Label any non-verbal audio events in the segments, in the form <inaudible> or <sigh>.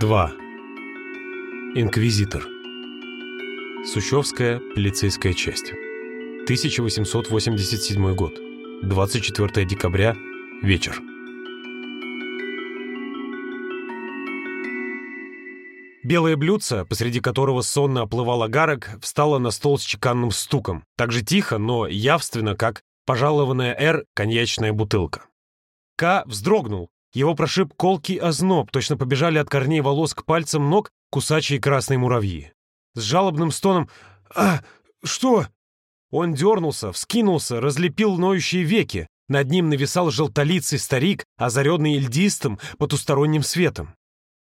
2. Инквизитор. Сущевская полицейская часть. 1887 год. 24 декабря. Вечер. Белое блюдце, посреди которого сонно оплывал агарок, встало на стол с чеканным стуком. Так же тихо, но явственно, как пожалованная «Р» коньячная бутылка. К вздрогнул. Его прошиб колкий озноб, точно побежали от корней волос к пальцам ног кусачие красные муравьи. С жалобным стоном «А, что?» Он дернулся, вскинулся, разлепил ноющие веки. Над ним нависал желтолицый старик, озаренный льдистым потусторонним светом.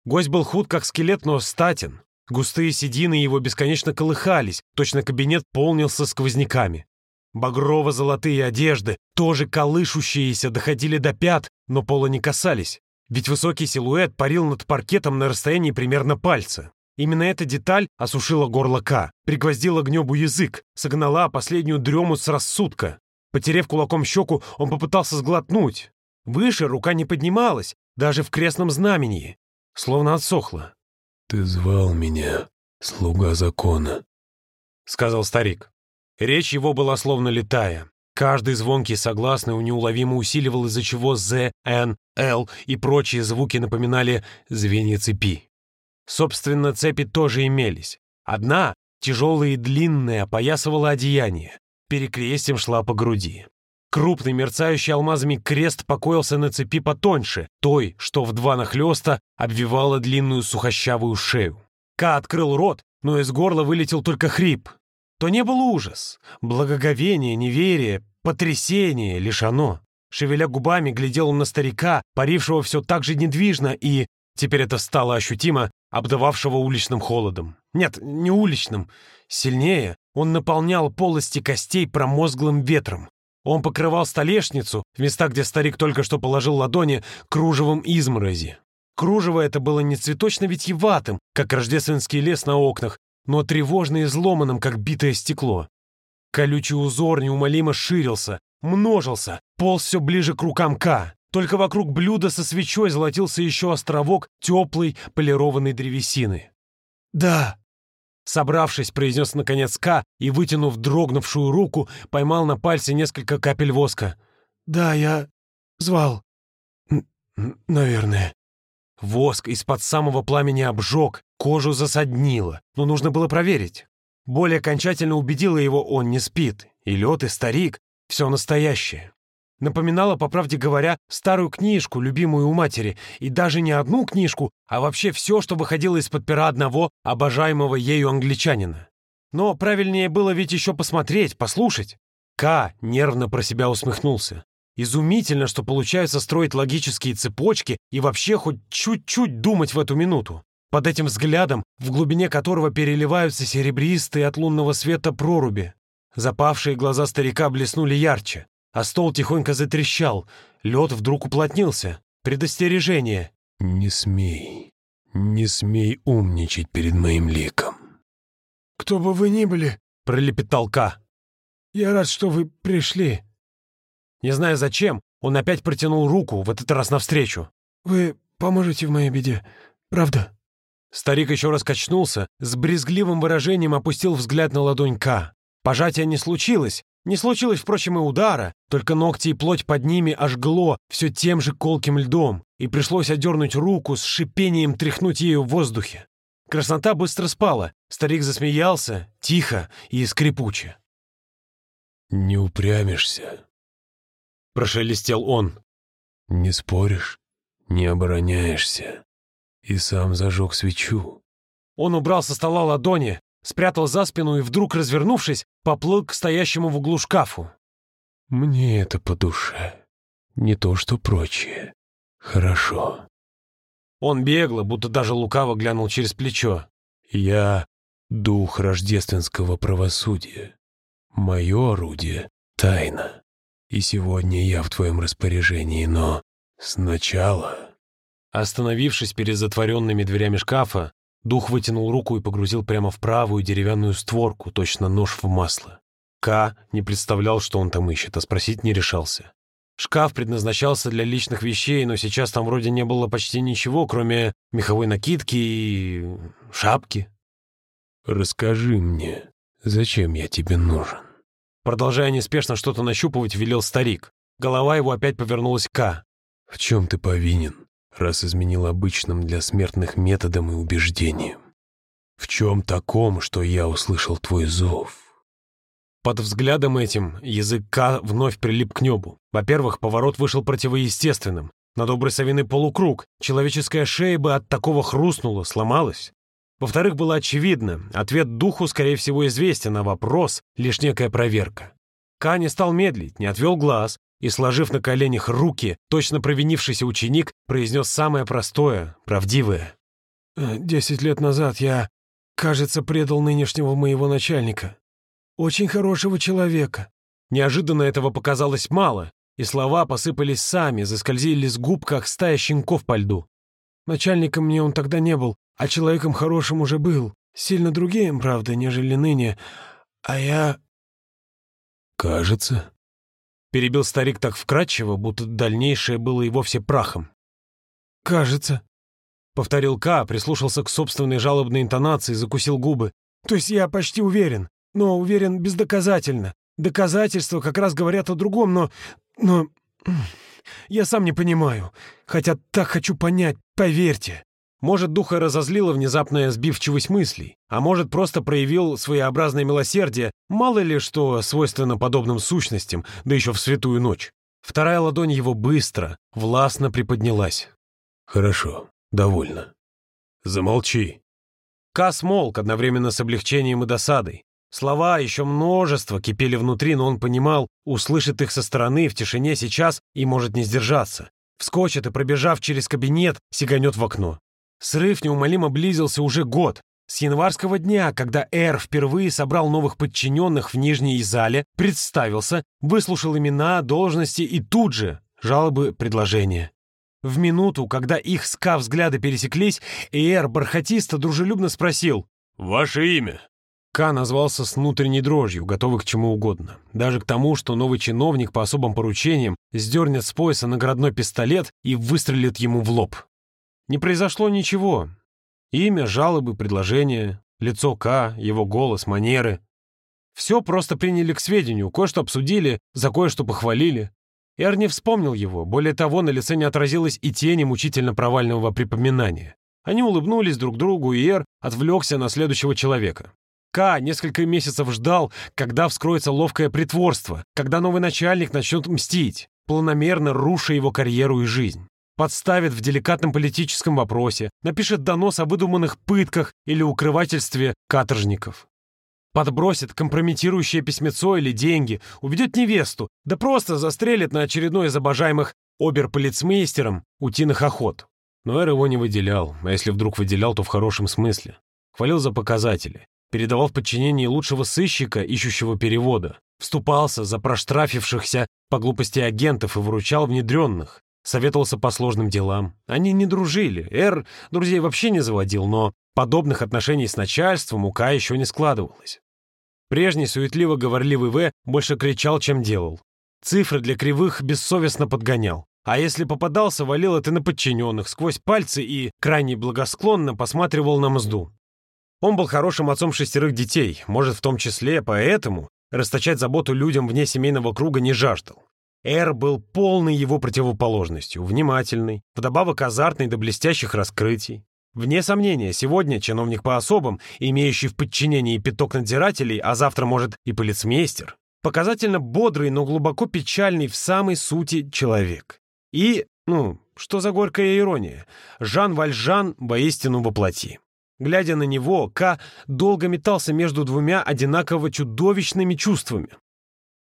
Гость был худ, как скелет, но статен. Густые седины его бесконечно колыхались, точно кабинет полнился сквозняками. Багрово-золотые одежды, тоже колышущиеся, доходили до пят, но пола не касались. Ведь высокий силуэт парил над паркетом на расстоянии примерно пальца. Именно эта деталь осушила горло К, пригвоздила к небу язык, согнала последнюю дрему с рассудка. Потерев кулаком щеку, он попытался сглотнуть. Выше рука не поднималась, даже в крестном знамении. Словно отсохла. «Ты звал меня, слуга закона», — сказал старик. Речь его была словно летая. Каждый звонкий согласный у неуловимо усиливал, из-за чего «з», «н», «л» и прочие звуки напоминали звенья цепи. Собственно, цепи тоже имелись. Одна, тяжелая и длинная, опоясывала одеяние. Перекрестием шла по груди. Крупный, мерцающий алмазами крест покоился на цепи потоньше, той, что в два нахлёста обвивала длинную сухощавую шею. Ка открыл рот, но из горла вылетел только хрип то не был ужас, благоговение, неверие, потрясение, лишь оно. Шевеля губами, глядел он на старика, парившего все так же недвижно и, теперь это стало ощутимо, обдававшего уличным холодом. Нет, не уличным. Сильнее он наполнял полости костей промозглым ветром. Он покрывал столешницу, в местах, где старик только что положил ладони, кружевом изморози. Кружево это было не цветочно-витьеватым, как рождественский лес на окнах, но тревожно изломанным, как битое стекло. Колючий узор неумолимо ширился, множился, полз все ближе к рукам К. Только вокруг блюда со свечой золотился еще островок теплой полированной древесины. «Да!» Собравшись, произнес наконец К и, вытянув дрогнувшую руку, поймал на пальце несколько капель воска. «Да, я звал. Н наверное». Воск из-под самого пламени обжег, кожу засаднило, но нужно было проверить. Более окончательно убедила его, он не спит. И лед, и старик — все настоящее. Напоминала, по правде говоря, старую книжку, любимую у матери, и даже не одну книжку, а вообще все, что выходило из-под пера одного обожаемого ею англичанина. Но правильнее было ведь еще посмотреть, послушать. К нервно про себя усмехнулся. Изумительно, что получается строить логические цепочки и вообще хоть чуть-чуть думать в эту минуту. Под этим взглядом, в глубине которого переливаются серебристые от лунного света проруби. Запавшие глаза старика блеснули ярче, а стол тихонько затрещал. Лед вдруг уплотнился. Предостережение. «Не смей, не смей умничать перед моим ликом». «Кто бы вы ни были», — пролепетал Ка. «Я рад, что вы пришли». Не зная зачем, он опять протянул руку, в этот раз навстречу. «Вы поможете в моей беде, правда?» Старик еще раз качнулся, с брезгливым выражением опустил взгляд на ладонь К. Пожатия не случилось, не случилось, впрочем, и удара, только ногти и плоть под ними ожгло все тем же колким льдом, и пришлось одернуть руку, с шипением тряхнуть ею в воздухе. Краснота быстро спала, старик засмеялся, тихо и скрипуче. «Не упрямишься», — прошелестел он. «Не споришь, не обороняешься. И сам зажег свечу». Он убрал со стола ладони, спрятал за спину и вдруг, развернувшись, поплыл к стоящему в углу шкафу. «Мне это по душе. Не то, что прочее. Хорошо». Он бегло, будто даже лукаво глянул через плечо. «Я — дух рождественского правосудия. Мое орудие — тайна и сегодня я в твоем распоряжении, но сначала...» Остановившись перед затворенными дверями шкафа, дух вытянул руку и погрузил прямо в правую деревянную створку, точно нож в масло. К не представлял, что он там ищет, а спросить не решался. Шкаф предназначался для личных вещей, но сейчас там вроде не было почти ничего, кроме меховой накидки и шапки. «Расскажи мне, зачем я тебе нужен?» Продолжая неспешно что-то нащупывать, велел старик. Голова его опять повернулась к «В чем ты повинен, раз изменил обычным для смертных методом и убеждением? В чем таком, что я услышал твой зов?» Под взглядом этим язык К вновь прилип к небу. Во-первых, поворот вышел противоестественным. На добрый совиный полукруг. Человеческая шея бы от такого хрустнула, сломалась. Во-вторых, было очевидно, ответ духу, скорее всего, известен, а вопрос — лишь некая проверка. Ка не стал медлить, не отвел глаз и, сложив на коленях руки, точно провинившийся ученик произнес самое простое, правдивое. «Э, «Десять лет назад я, кажется, предал нынешнего моего начальника. Очень хорошего человека». Неожиданно этого показалось мало, и слова посыпались сами, заскользили с губ, как стая щенков по льду. Начальником мне он тогда не был, а человеком хорошим уже был. Сильно другим, правда, нежели ныне. А я... «Кажется...» Перебил старик так вкратчиво, будто дальнейшее было и вовсе прахом. «Кажется...» Повторил К, прислушался к собственной жалобной интонации, закусил губы. «То есть я почти уверен но уверен бездоказательно. Доказательства как раз говорят о другом, но... но... Я сам не понимаю. Хотя так хочу понять, поверьте. Может, духа разозлила внезапная сбивчивость мыслей, а может, просто проявил своеобразное милосердие, мало ли что свойственно подобным сущностям, да еще в святую ночь. Вторая ладонь его быстро, властно приподнялась. «Хорошо, довольно. Замолчи». Кас молк одновременно с облегчением и досадой. Слова еще множество кипели внутри, но он понимал, услышит их со стороны в тишине сейчас и может не сдержаться. Вскочит и, пробежав через кабинет, сиганет в окно. Срыв неумолимо близился уже год. С январского дня, когда Эр впервые собрал новых подчиненных в Нижней зале, представился, выслушал имена, должности и тут же жалобы, предложения. В минуту, когда их ска взгляды пересеклись, Эр бархатисто дружелюбно спросил «Ваше имя?» К назвался с внутренней дрожью, готовый к чему угодно. Даже к тому, что новый чиновник по особым поручениям сдернет с пояса наградной пистолет и выстрелит ему в лоб. Не произошло ничего. Имя, жалобы, предложения, лицо К, его голос, манеры. Все просто приняли к сведению, кое-что обсудили, за кое-что похвалили. Эр не вспомнил его, более того, на лице не отразилось и тени мучительно провального припоминания. Они улыбнулись друг другу, и Эр отвлекся на следующего человека. К несколько месяцев ждал, когда вскроется ловкое притворство, когда новый начальник начнет мстить, планомерно руша его карьеру и жизнь. Подставит в деликатном политическом вопросе, напишет донос о выдуманных пытках или укрывательстве каторжников. Подбросит компрометирующее письмецо или деньги, уведет невесту, да просто застрелит на очередной из обожаемых оберполицмейстером утиных охот. Но Эр его не выделял, а если вдруг выделял, то в хорошем смысле. Хвалил за показатели передавал в подчинение лучшего сыщика, ищущего перевода, вступался за проштрафившихся по глупости агентов и выручал внедренных, советовался по сложным делам. Они не дружили, Эр друзей вообще не заводил, но подобных отношений с начальством у К еще не складывалось. Прежний суетливо-говорливый В больше кричал, чем делал. Цифры для кривых бессовестно подгонял. А если попадался, валил это на подчиненных сквозь пальцы и крайне благосклонно посматривал на мзду. Он был хорошим отцом шестерых детей, может, в том числе поэтому расточать заботу людям вне семейного круга не жаждал. Эр был полной его противоположностью, внимательный, вдобавок азартный до блестящих раскрытий. Вне сомнения, сегодня чиновник по особам, имеющий в подчинении пяток надзирателей, а завтра, может, и полицмейстер, показательно бодрый, но глубоко печальный в самой сути человек. И, ну, что за горькая ирония, Жан Вальжан воистину воплоти. Глядя на него, К долго метался между двумя одинаково чудовищными чувствами.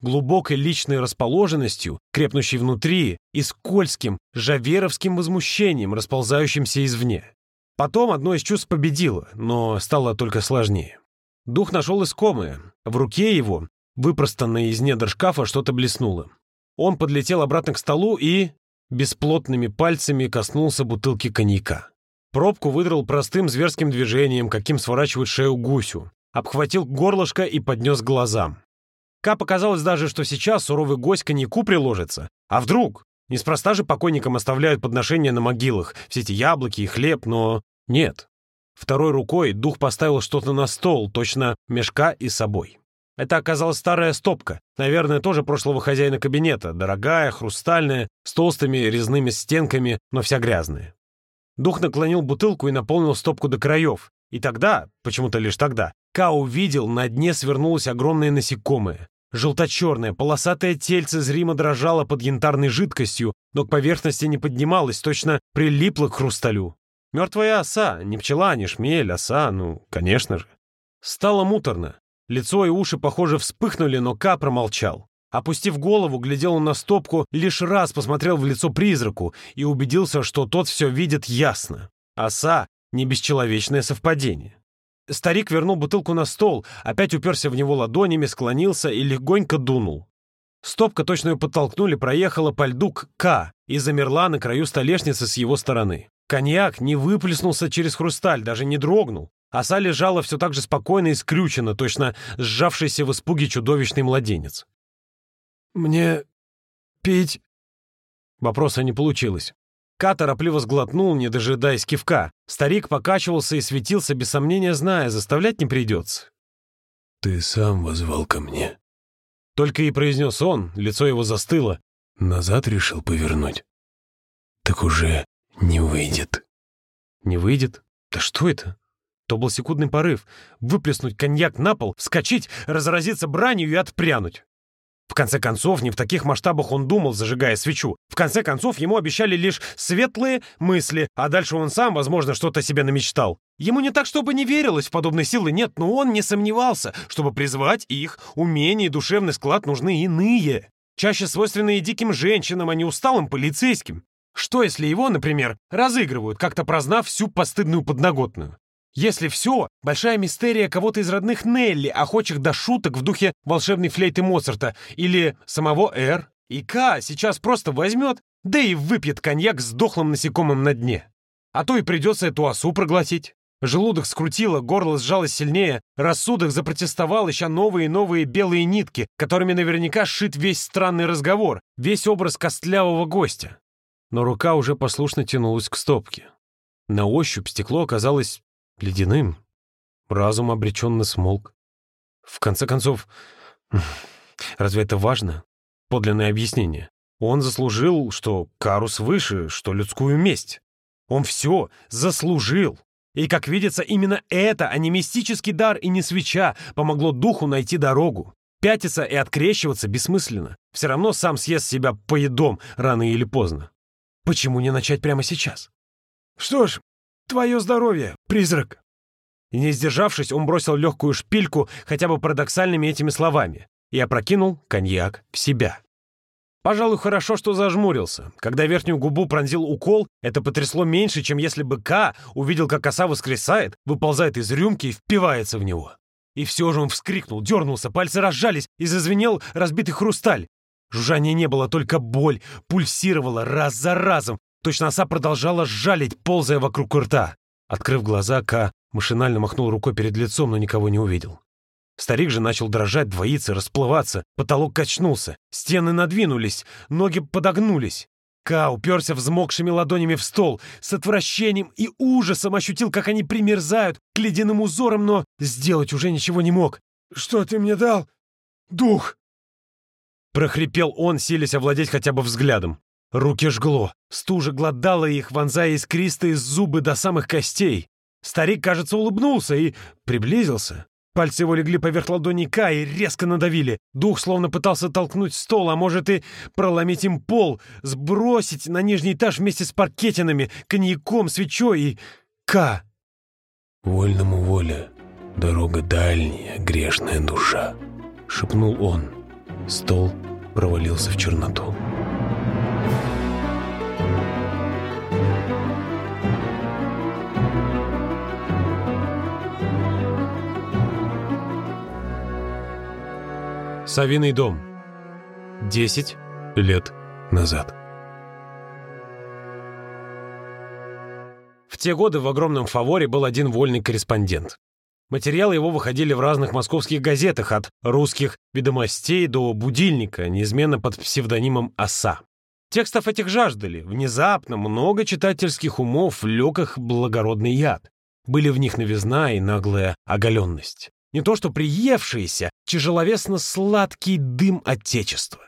Глубокой личной расположенностью, крепнущей внутри, и скользким, жаверовским возмущением, расползающимся извне. Потом одно из чувств победило, но стало только сложнее. Дух нашел искомое. В руке его, выпростанное из недр шкафа, что-то блеснуло. Он подлетел обратно к столу и бесплотными пальцами коснулся бутылки коньяка. Пробку выдрал простым зверским движением, каким сворачивают шею гусю. Обхватил горлышко и поднес глазам. Ка показалось даже, что сейчас суровый гость коньяку приложится. А вдруг? Неспроста же покойникам оставляют подношения на могилах, все эти яблоки и хлеб, но... Нет. Второй рукой дух поставил что-то на стол, точно мешка и собой. Это оказалась старая стопка, наверное, тоже прошлого хозяина кабинета, дорогая, хрустальная, с толстыми резными стенками, но вся грязная. Дух наклонил бутылку и наполнил стопку до краев. И тогда, почему-то лишь тогда, Ка увидел, на дне свернулось огромное насекомое. Желто-черное, полосатое тельце зримо дрожало под янтарной жидкостью, но к поверхности не поднималось, точно прилипло к хрусталю. Мертвая оса, не пчела, не шмель, оса, ну, конечно же. Стало муторно. Лицо и уши, похоже, вспыхнули, но Ка промолчал. Опустив голову, глядел он на стопку, лишь раз посмотрел в лицо призраку и убедился, что тот все видит ясно. Оса — не бесчеловечное совпадение. Старик вернул бутылку на стол, опять уперся в него ладонями, склонился и легонько дунул. Стопка, точно ее подтолкнули, проехала по льду к К и замерла на краю столешницы с его стороны. Коньяк не выплеснулся через хрусталь, даже не дрогнул. Оса лежала все так же спокойно и скрючена, точно сжавшийся в испуге чудовищный младенец. «Мне пить?» Вопроса не получилось. Ка торопливо сглотнул, не дожидаясь кивка. Старик покачивался и светился, без сомнения зная, заставлять не придется. «Ты сам возвал ко мне». Только и произнес он, лицо его застыло. «Назад решил повернуть?» «Так уже не выйдет». «Не выйдет? Да что это?» То был секундный порыв. Выплеснуть коньяк на пол, вскочить, разразиться бранью и отпрянуть. В конце концов, не в таких масштабах он думал, зажигая свечу. В конце концов, ему обещали лишь светлые мысли, а дальше он сам, возможно, что-то себе намечтал. Ему не так, чтобы не верилось в подобные силы, нет, но он не сомневался, чтобы призвать их, умение и душевный склад нужны иные. Чаще свойственные диким женщинам, а не усталым полицейским. Что, если его, например, разыгрывают, как-то прознав всю постыдную подноготную? Если все, большая мистерия кого-то из родных Нелли, охочих до шуток в духе волшебной флейты Моцарта или самого Р. И К сейчас просто возьмет, да и выпьет коньяк с дохлым насекомым на дне. А то и придется эту осу проглотить. Желудок скрутило, горло сжалось сильнее, рассудок запротестовал, ища новые и новые белые нитки, которыми наверняка сшит весь странный разговор, весь образ костлявого гостя. Но рука уже послушно тянулась к стопке. На ощупь стекло оказалось ледяным. Разум обреченно смолк. В конце концов, <laughs> разве это важно? Подлинное объяснение. Он заслужил, что Карус выше, что людскую месть. Он все заслужил. И, как видится, именно это, а не мистический дар и не свеча, помогло духу найти дорогу. Пятиться и открещиваться бессмысленно. Все равно сам съест себя поедом рано или поздно. Почему не начать прямо сейчас? Что ж, Твое здоровье, призрак!» И не сдержавшись, он бросил легкую шпильку хотя бы парадоксальными этими словами и опрокинул коньяк в себя. Пожалуй, хорошо, что зажмурился. Когда верхнюю губу пронзил укол, это потрясло меньше, чем если бы К увидел, как коса воскресает, выползает из рюмки и впивается в него. И все же он вскрикнул, дернулся, пальцы разжались и зазвенел разбитый хрусталь. Жужжания не было, только боль пульсировала раз за разом, Точно оса продолжала жалить, ползая вокруг рта. Открыв глаза, Ка машинально махнул рукой перед лицом, но никого не увидел. Старик же начал дрожать, двоиться, расплываться. Потолок качнулся. Стены надвинулись, ноги подогнулись. Ка уперся взмокшими ладонями в стол, с отвращением и ужасом ощутил, как они примерзают к ледяным узорам, но сделать уже ничего не мог. «Что ты мне дал? Дух!» Прохрипел он, силясь овладеть хотя бы взглядом. Руки жгло, стужа глодала их, вонзая искристые зубы до самых костей. Старик, кажется, улыбнулся и приблизился. Пальцы его легли поверх ладони Ка и резко надавили. Дух словно пытался толкнуть стол, а может и проломить им пол, сбросить на нижний этаж вместе с паркетинами, коньяком, свечой и... К. «Вольному воля, дорога дальняя, грешная душа», — шепнул он. Стол провалился в черноту. Савиный дом. Десять лет назад. В те годы в огромном фаворе был один вольный корреспондент. Материалы его выходили в разных московских газетах, от русских «Ведомостей» до «Будильника», неизменно под псевдонимом «Оса». Текстов этих жаждали. Внезапно много читательских умов лег их благородный яд. Были в них новизна и наглая оголенность. Не то что приевшиеся, тяжеловесно-сладкий дым Отечества.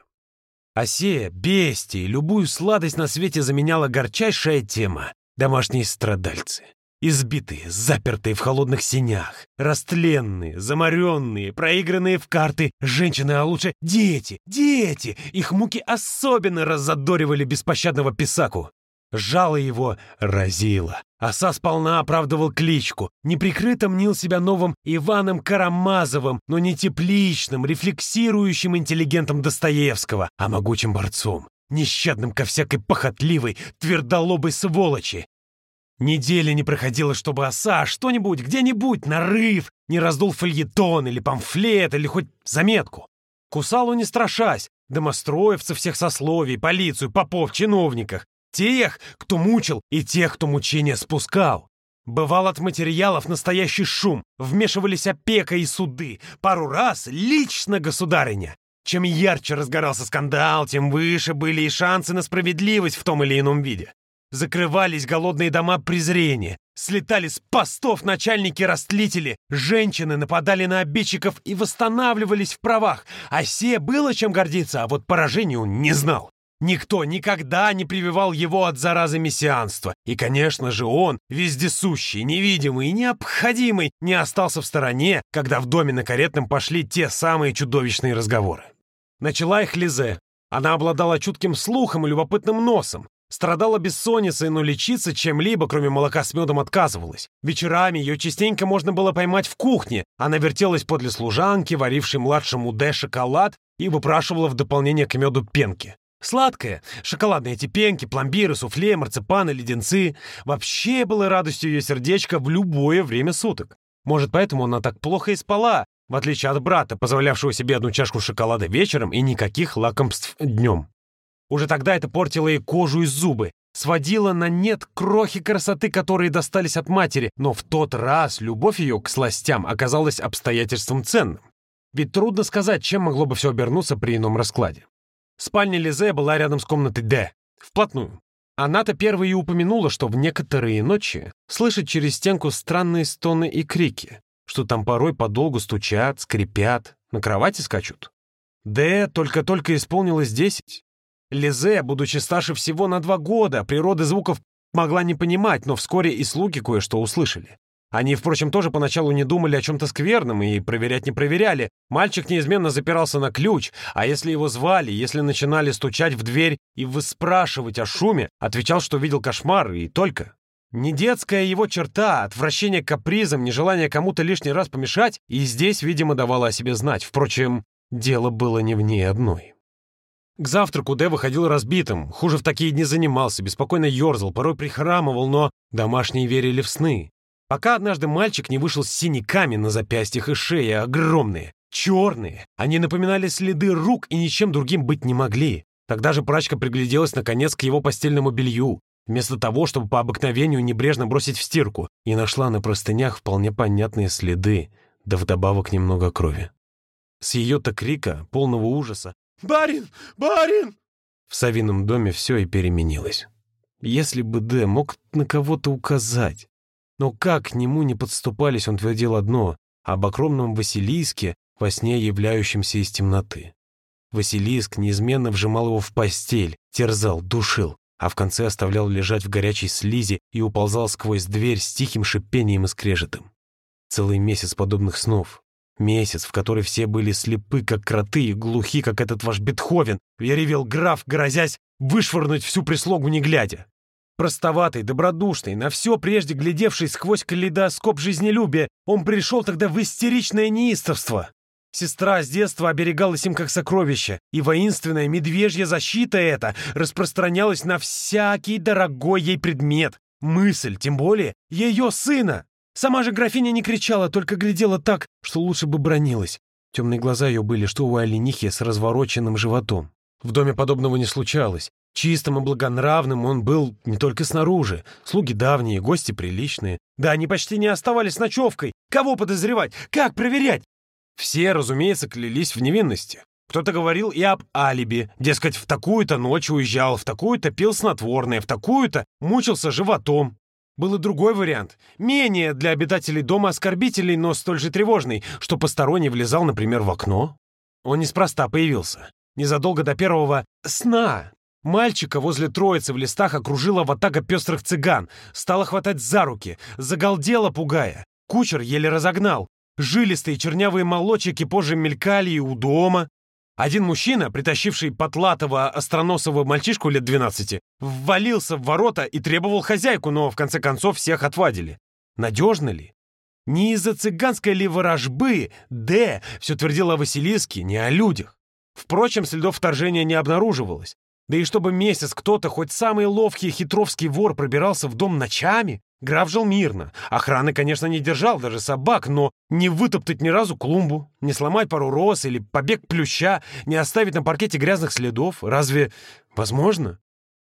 Осе, бестии, любую сладость на свете заменяла горчайшая тема — домашние страдальцы. Избитые, запертые в холодных синях, растленные, заморенные, проигранные в карты женщины, а лучше дети, дети. Их муки особенно раззадоривали беспощадного писаку. Жало его разило. Оса сполна оправдывал кличку. Неприкрыто мнил себя новым Иваном Карамазовым, но не тепличным, рефлексирующим интеллигентом Достоевского, а могучим борцом, нещадным ко всякой похотливой, твердолобой сволочи, Недели не проходило, чтобы оса что-нибудь, где-нибудь, нарыв, не раздул фольетон или памфлет, или хоть заметку. Кусалу не страшась, домостроевцев всех сословий, полицию, попов, чиновниках, тех, кто мучил, и тех, кто мучения спускал. Бывал от материалов настоящий шум, вмешивались опека и суды, пару раз лично государыня. Чем ярче разгорался скандал, тем выше были и шансы на справедливость в том или ином виде. Закрывались голодные дома презрения, слетали с постов начальники-растлители, женщины нападали на обидчиков и восстанавливались в правах, а се было чем гордиться, а вот поражению не знал. Никто никогда не прививал его от заразы мессианства. И, конечно же, он, вездесущий, невидимый и необходимый, не остался в стороне, когда в доме на каретном пошли те самые чудовищные разговоры. Начала их Лизе. Она обладала чутким слухом и любопытным носом. Страдала бессонницей, но лечиться чем-либо, кроме молока с медом, отказывалась. Вечерами ее частенько можно было поймать в кухне. Она вертелась подле служанки, варившей младшему Д шоколад, и выпрашивала в дополнение к меду пенки. Сладкое, шоколадные эти пенки, пломбиры, суфле, марципаны, леденцы. Вообще было радостью ее сердечка в любое время суток. Может, поэтому она так плохо и спала, в отличие от брата, позволявшего себе одну чашку шоколада вечером и никаких лакомств днем. Уже тогда это портило ей кожу и зубы, сводило на нет крохи красоты, которые достались от матери, но в тот раз любовь ее к сластям оказалась обстоятельством ценным. Ведь трудно сказать, чем могло бы все обернуться при ином раскладе. Спальня Лизе была рядом с комнатой Д, вплотную. Она-то первой и упомянула, что в некоторые ночи слышит через стенку странные стоны и крики, что там порой подолгу стучат, скрипят, на кровати скачут. Д только-только исполнилось десять, Лизе, будучи старше всего на два года, природы звуков могла не понимать, но вскоре и слуги кое-что услышали. Они, впрочем, тоже поначалу не думали о чем-то скверном и проверять не проверяли. Мальчик неизменно запирался на ключ, а если его звали, если начинали стучать в дверь и выспрашивать о шуме, отвечал, что видел кошмар, и только. Не детская его черта, отвращение к капризам, нежелание кому-то лишний раз помешать, и здесь, видимо, давала о себе знать. Впрочем, дело было не в ней одной. К завтраку Дэ выходил разбитым, хуже в такие дни занимался, беспокойно ерзал, порой прихрамывал, но домашние верили в сны. Пока однажды мальчик не вышел с синяками на запястьях и шее, огромные, черные. Они напоминали следы рук и ничем другим быть не могли. Тогда же прачка пригляделась наконец к его постельному белью, вместо того, чтобы по обыкновению небрежно бросить в стирку, и нашла на простынях вполне понятные следы, да вдобавок немного крови. С ее-то крика, полного ужаса, «Барин! Барин!» В Савином доме все и переменилось. Если бы Д мог на кого-то указать. Но как к нему не подступались, он твердил одно — об огромном Василиске, во сне являющемся из темноты. Василиск неизменно вжимал его в постель, терзал, душил, а в конце оставлял лежать в горячей слизи и уползал сквозь дверь с тихим шипением и скрежетом. Целый месяц подобных снов, Месяц, в который все были слепы, как кроты, и глухи, как этот ваш Бетховен. Я ревел граф, грозясь вышвырнуть всю прислугу не глядя. Простоватый, добродушный, на все прежде глядевший сквозь калейдоскоп жизнелюбия, он пришел тогда в истеричное неистовство. Сестра с детства оберегалась им как сокровище, и воинственная медвежья защита эта распространялась на всякий дорогой ей предмет, мысль, тем более ее сына. Сама же графиня не кричала, только глядела так, что лучше бы бронилась. Темные глаза ее были, что у оленихи с развороченным животом. В доме подобного не случалось. Чистым и благонравным он был не только снаружи. Слуги давние, гости приличные. Да они почти не оставались ночевкой. Кого подозревать? Как проверять? Все, разумеется, клялись в невинности. Кто-то говорил и об алиби. Дескать, в такую-то ночь уезжал, в такую-то пил снотворное, в такую-то мучился животом. Был и другой вариант, менее для обитателей дома оскорбительный, но столь же тревожный, что посторонний влезал, например, в окно. Он неспроста появился. Незадолго до первого «сна» Мальчика возле троицы в листах окружила ватага пестрых цыган, стала хватать за руки, загалдела, пугая. Кучер еле разогнал. Жилистые чернявые молочики позже мелькали и у дома. Один мужчина, притащивший потлатого остроносого мальчишку лет 12, ввалился в ворота и требовал хозяйку, но в конце концов всех отвадили. Надежно ли? Не из-за цыганской ли ворожбы Д все твердила о не о людях. Впрочем, следов вторжения не обнаруживалось. Да и чтобы месяц кто-то, хоть самый ловкий хитровский вор, пробирался в дом ночами, граф жил мирно. Охраны, конечно, не держал, даже собак, но не вытоптать ни разу клумбу, не сломать пару роз или побег плюща, не оставить на паркете грязных следов. Разве возможно?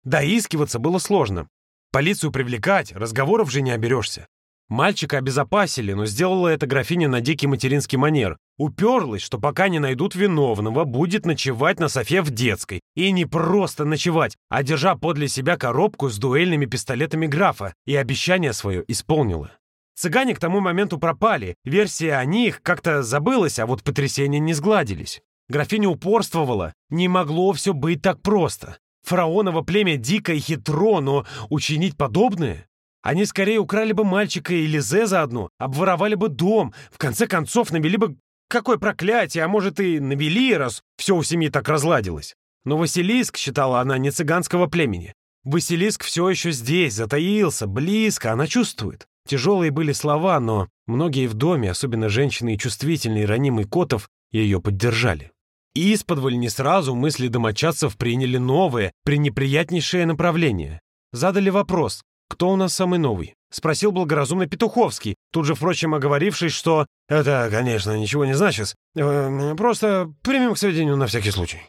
Доискиваться было сложно. Полицию привлекать, разговоров же не оберешься. Мальчика обезопасили, но сделала это графиня на дикий материнский манер. Уперлась, что пока не найдут виновного, будет ночевать на софе в детской. И не просто ночевать, а держа подле себя коробку с дуэльными пистолетами графа. И обещание свое исполнила. Цыгане к тому моменту пропали. Версия о них как-то забылась, а вот потрясения не сгладились. Графиня упорствовала. Не могло все быть так просто. Фараоново племя дико и хитро, но учинить подобное? Они скорее украли бы мальчика и Лизе заодно, обворовали бы дом, в конце концов навели бы какое проклятие, а может и навели, раз все у семьи так разладилось. Но Василиск, считала она, не цыганского племени. Василиск все еще здесь, затаился, близко, она чувствует. Тяжелые были слова, но многие в доме, особенно женщины и чувствительные, ранимый Котов, ее поддержали. И исподволь не сразу мысли домочадцев приняли новое, пренеприятнейшее направление. Задали вопрос, «Кто у нас самый новый?» — спросил благоразумно Петуховский, тут же, впрочем, оговорившись, что «это, конечно, ничего не значит, э, просто примем к сведению на всякий случай».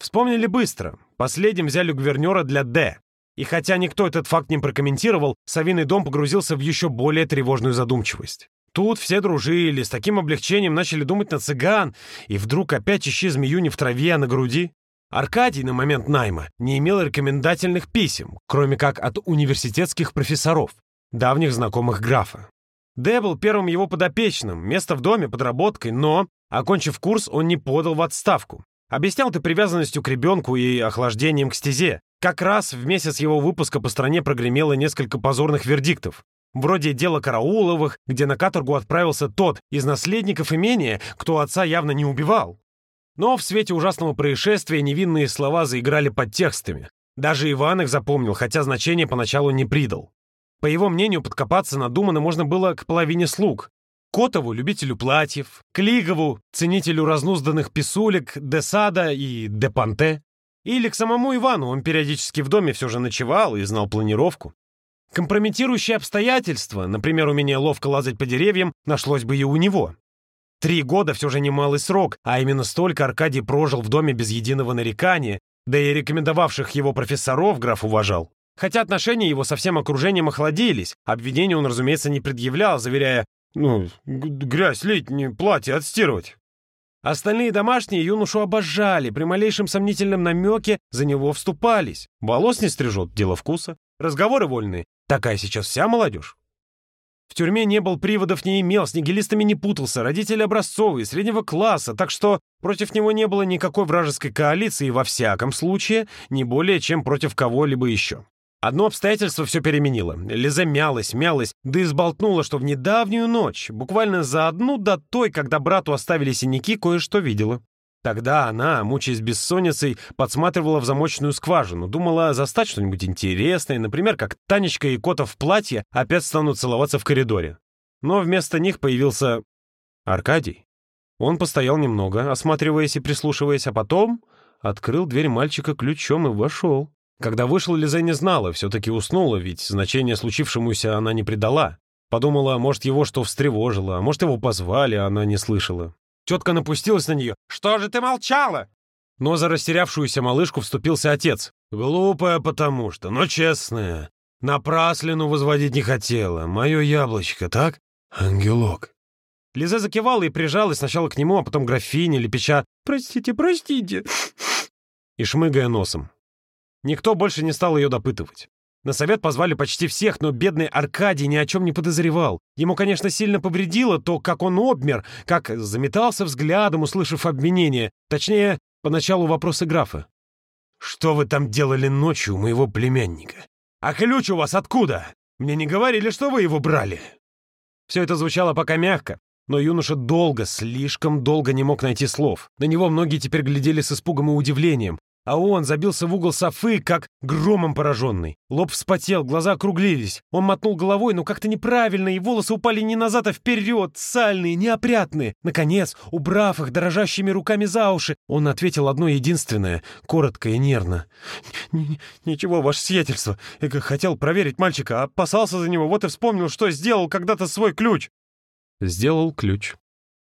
Вспомнили быстро. Последним взяли гувернера для «Д». И хотя никто этот факт не прокомментировал, Савиный дом погрузился в еще более тревожную задумчивость. Тут все дружили, с таким облегчением начали думать на цыган, и вдруг опять ищи змею не в траве, а на груди. Аркадий на момент найма не имел рекомендательных писем, кроме как от университетских профессоров, давних знакомых графа. Д был первым его подопечным, место в доме, подработкой, но, окончив курс, он не подал в отставку. Объяснял ты привязанностью к ребенку и охлаждением к стезе. Как раз в месяц его выпуска по стране прогремело несколько позорных вердиктов. Вроде дела Карауловых, где на каторгу отправился тот из наследников имения, кто отца явно не убивал. Но в свете ужасного происшествия невинные слова заиграли под текстами. Даже Иван их запомнил, хотя значения поначалу не придал. По его мнению, подкопаться надуманно можно было к половине слуг. Котову, любителю платьев, Клигову, ценителю разнузданных писулек, Десада и Депанте. Или к самому Ивану, он периодически в доме все же ночевал и знал планировку. Компрометирующие обстоятельства, например, умение ловко лазать по деревьям, нашлось бы и у него. Три года все же немалый срок, а именно столько Аркадий прожил в доме без единого нарекания, да и рекомендовавших его профессоров граф уважал. Хотя отношения его со всем окружением охладились, обвинения он, разумеется, не предъявлял, заверяя «Ну, грязь лить, не платье отстирывать». Остальные домашние юношу обожали, при малейшем сомнительном намеке за него вступались. Волос не стрижет, дело вкуса. Разговоры вольные. Такая сейчас вся молодежь. В тюрьме не был приводов, не имел, с нигилистами не путался, родители образцовые, среднего класса, так что против него не было никакой вражеской коалиции, во всяком случае, не более, чем против кого-либо еще. Одно обстоятельство все переменило. Лиза мялась, мялась, да и сболтнула, что в недавнюю ночь, буквально за одну до той, когда брату оставили синяки, кое-что видела. Тогда она, мучаясь бессонницей, подсматривала в замочную скважину, думала застать что-нибудь интересное, например, как Танечка и Кота в платье опять станут целоваться в коридоре. Но вместо них появился Аркадий. Он постоял немного, осматриваясь и прислушиваясь, а потом открыл дверь мальчика ключом и вошел. Когда вышел, Лиза не знала, все-таки уснула, ведь значение случившемуся она не придала. Подумала, может, его что встревожило, а может, его позвали, а она не слышала. Тетка напустилась на нее. «Что же ты молчала?» Но за растерявшуюся малышку вступился отец. «Глупая потому что, но честная. Напраслину возводить не хотела. Мое яблочко, так? Ангелок». Лизе закивала и прижалась сначала к нему, а потом к графине, лепеча «Простите, простите!» и шмыгая носом. Никто больше не стал ее допытывать. На совет позвали почти всех, но бедный Аркадий ни о чем не подозревал. Ему, конечно, сильно повредило то, как он обмер, как заметался взглядом, услышав обвинение. Точнее, поначалу вопросы графа. «Что вы там делали ночью у моего племянника? А ключ у вас откуда? Мне не говорили, что вы его брали». Все это звучало пока мягко, но юноша долго, слишком долго не мог найти слов. На него многие теперь глядели с испугом и удивлением, а он забился в угол софы, как громом пораженный. Лоб вспотел, глаза округлились. Он мотнул головой, но как-то неправильно, и волосы упали не назад, а вперед, сальные, неопрятные. Наконец, убрав их дрожащими руками за уши, он ответил одно единственное, коротко и нервно. «Ничего, ваше сиятельство. Я хотел проверить мальчика, опасался за него, вот и вспомнил, что сделал когда-то свой ключ». Сделал ключ.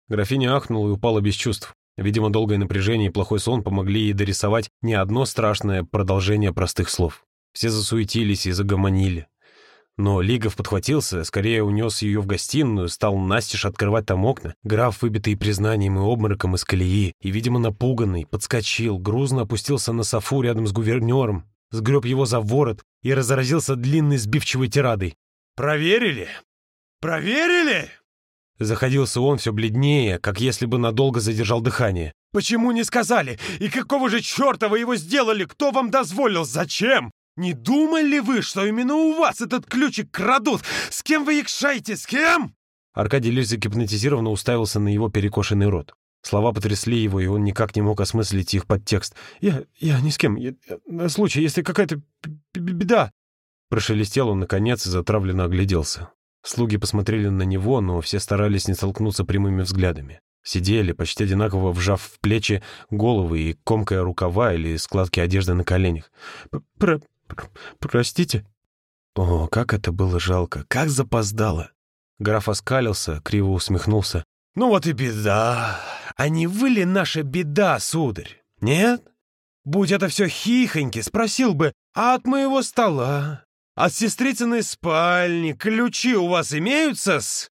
Графиня ахнула и упала без чувств. Видимо, долгое напряжение и плохой сон помогли ей дорисовать не одно страшное продолжение простых слов. Все засуетились и загомонили. Но Лигов подхватился, скорее унес ее в гостиную, стал настежь открывать там окна. Граф, выбитый признанием и обмороком из колеи, и, видимо, напуганный, подскочил, грузно опустился на софу рядом с гувернером, сгреб его за ворот и разразился длинной сбивчивой тирадой. «Проверили? Проверили?» Заходился он все бледнее, как если бы надолго задержал дыхание. «Почему не сказали? И какого же черта вы его сделали? Кто вам дозволил? Зачем? Не думали вы, что именно у вас этот ключик крадут? С кем вы их шаете? С кем?» Аркадий лишь загипнотизированно уставился на его перекошенный рот. Слова потрясли его, и он никак не мог осмыслить их подтекст. «Я... я ни с кем. Я, на случай, если какая-то беда...» Прошелестел он, наконец, и затравленно огляделся. Слуги посмотрели на него, но все старались не столкнуться прямыми взглядами. Сидели, почти одинаково вжав в плечи головы и комкая рукава или складки одежды на коленях. «Про... простите?» О, как это было жалко, как запоздало! Граф оскалился, криво усмехнулся. «Ну вот и беда! А не вы ли наша беда, сударь? Нет? Будь это все хихоньки, спросил бы, а от моего стола? От сестрицыной спальни ключи у вас имеются-с?»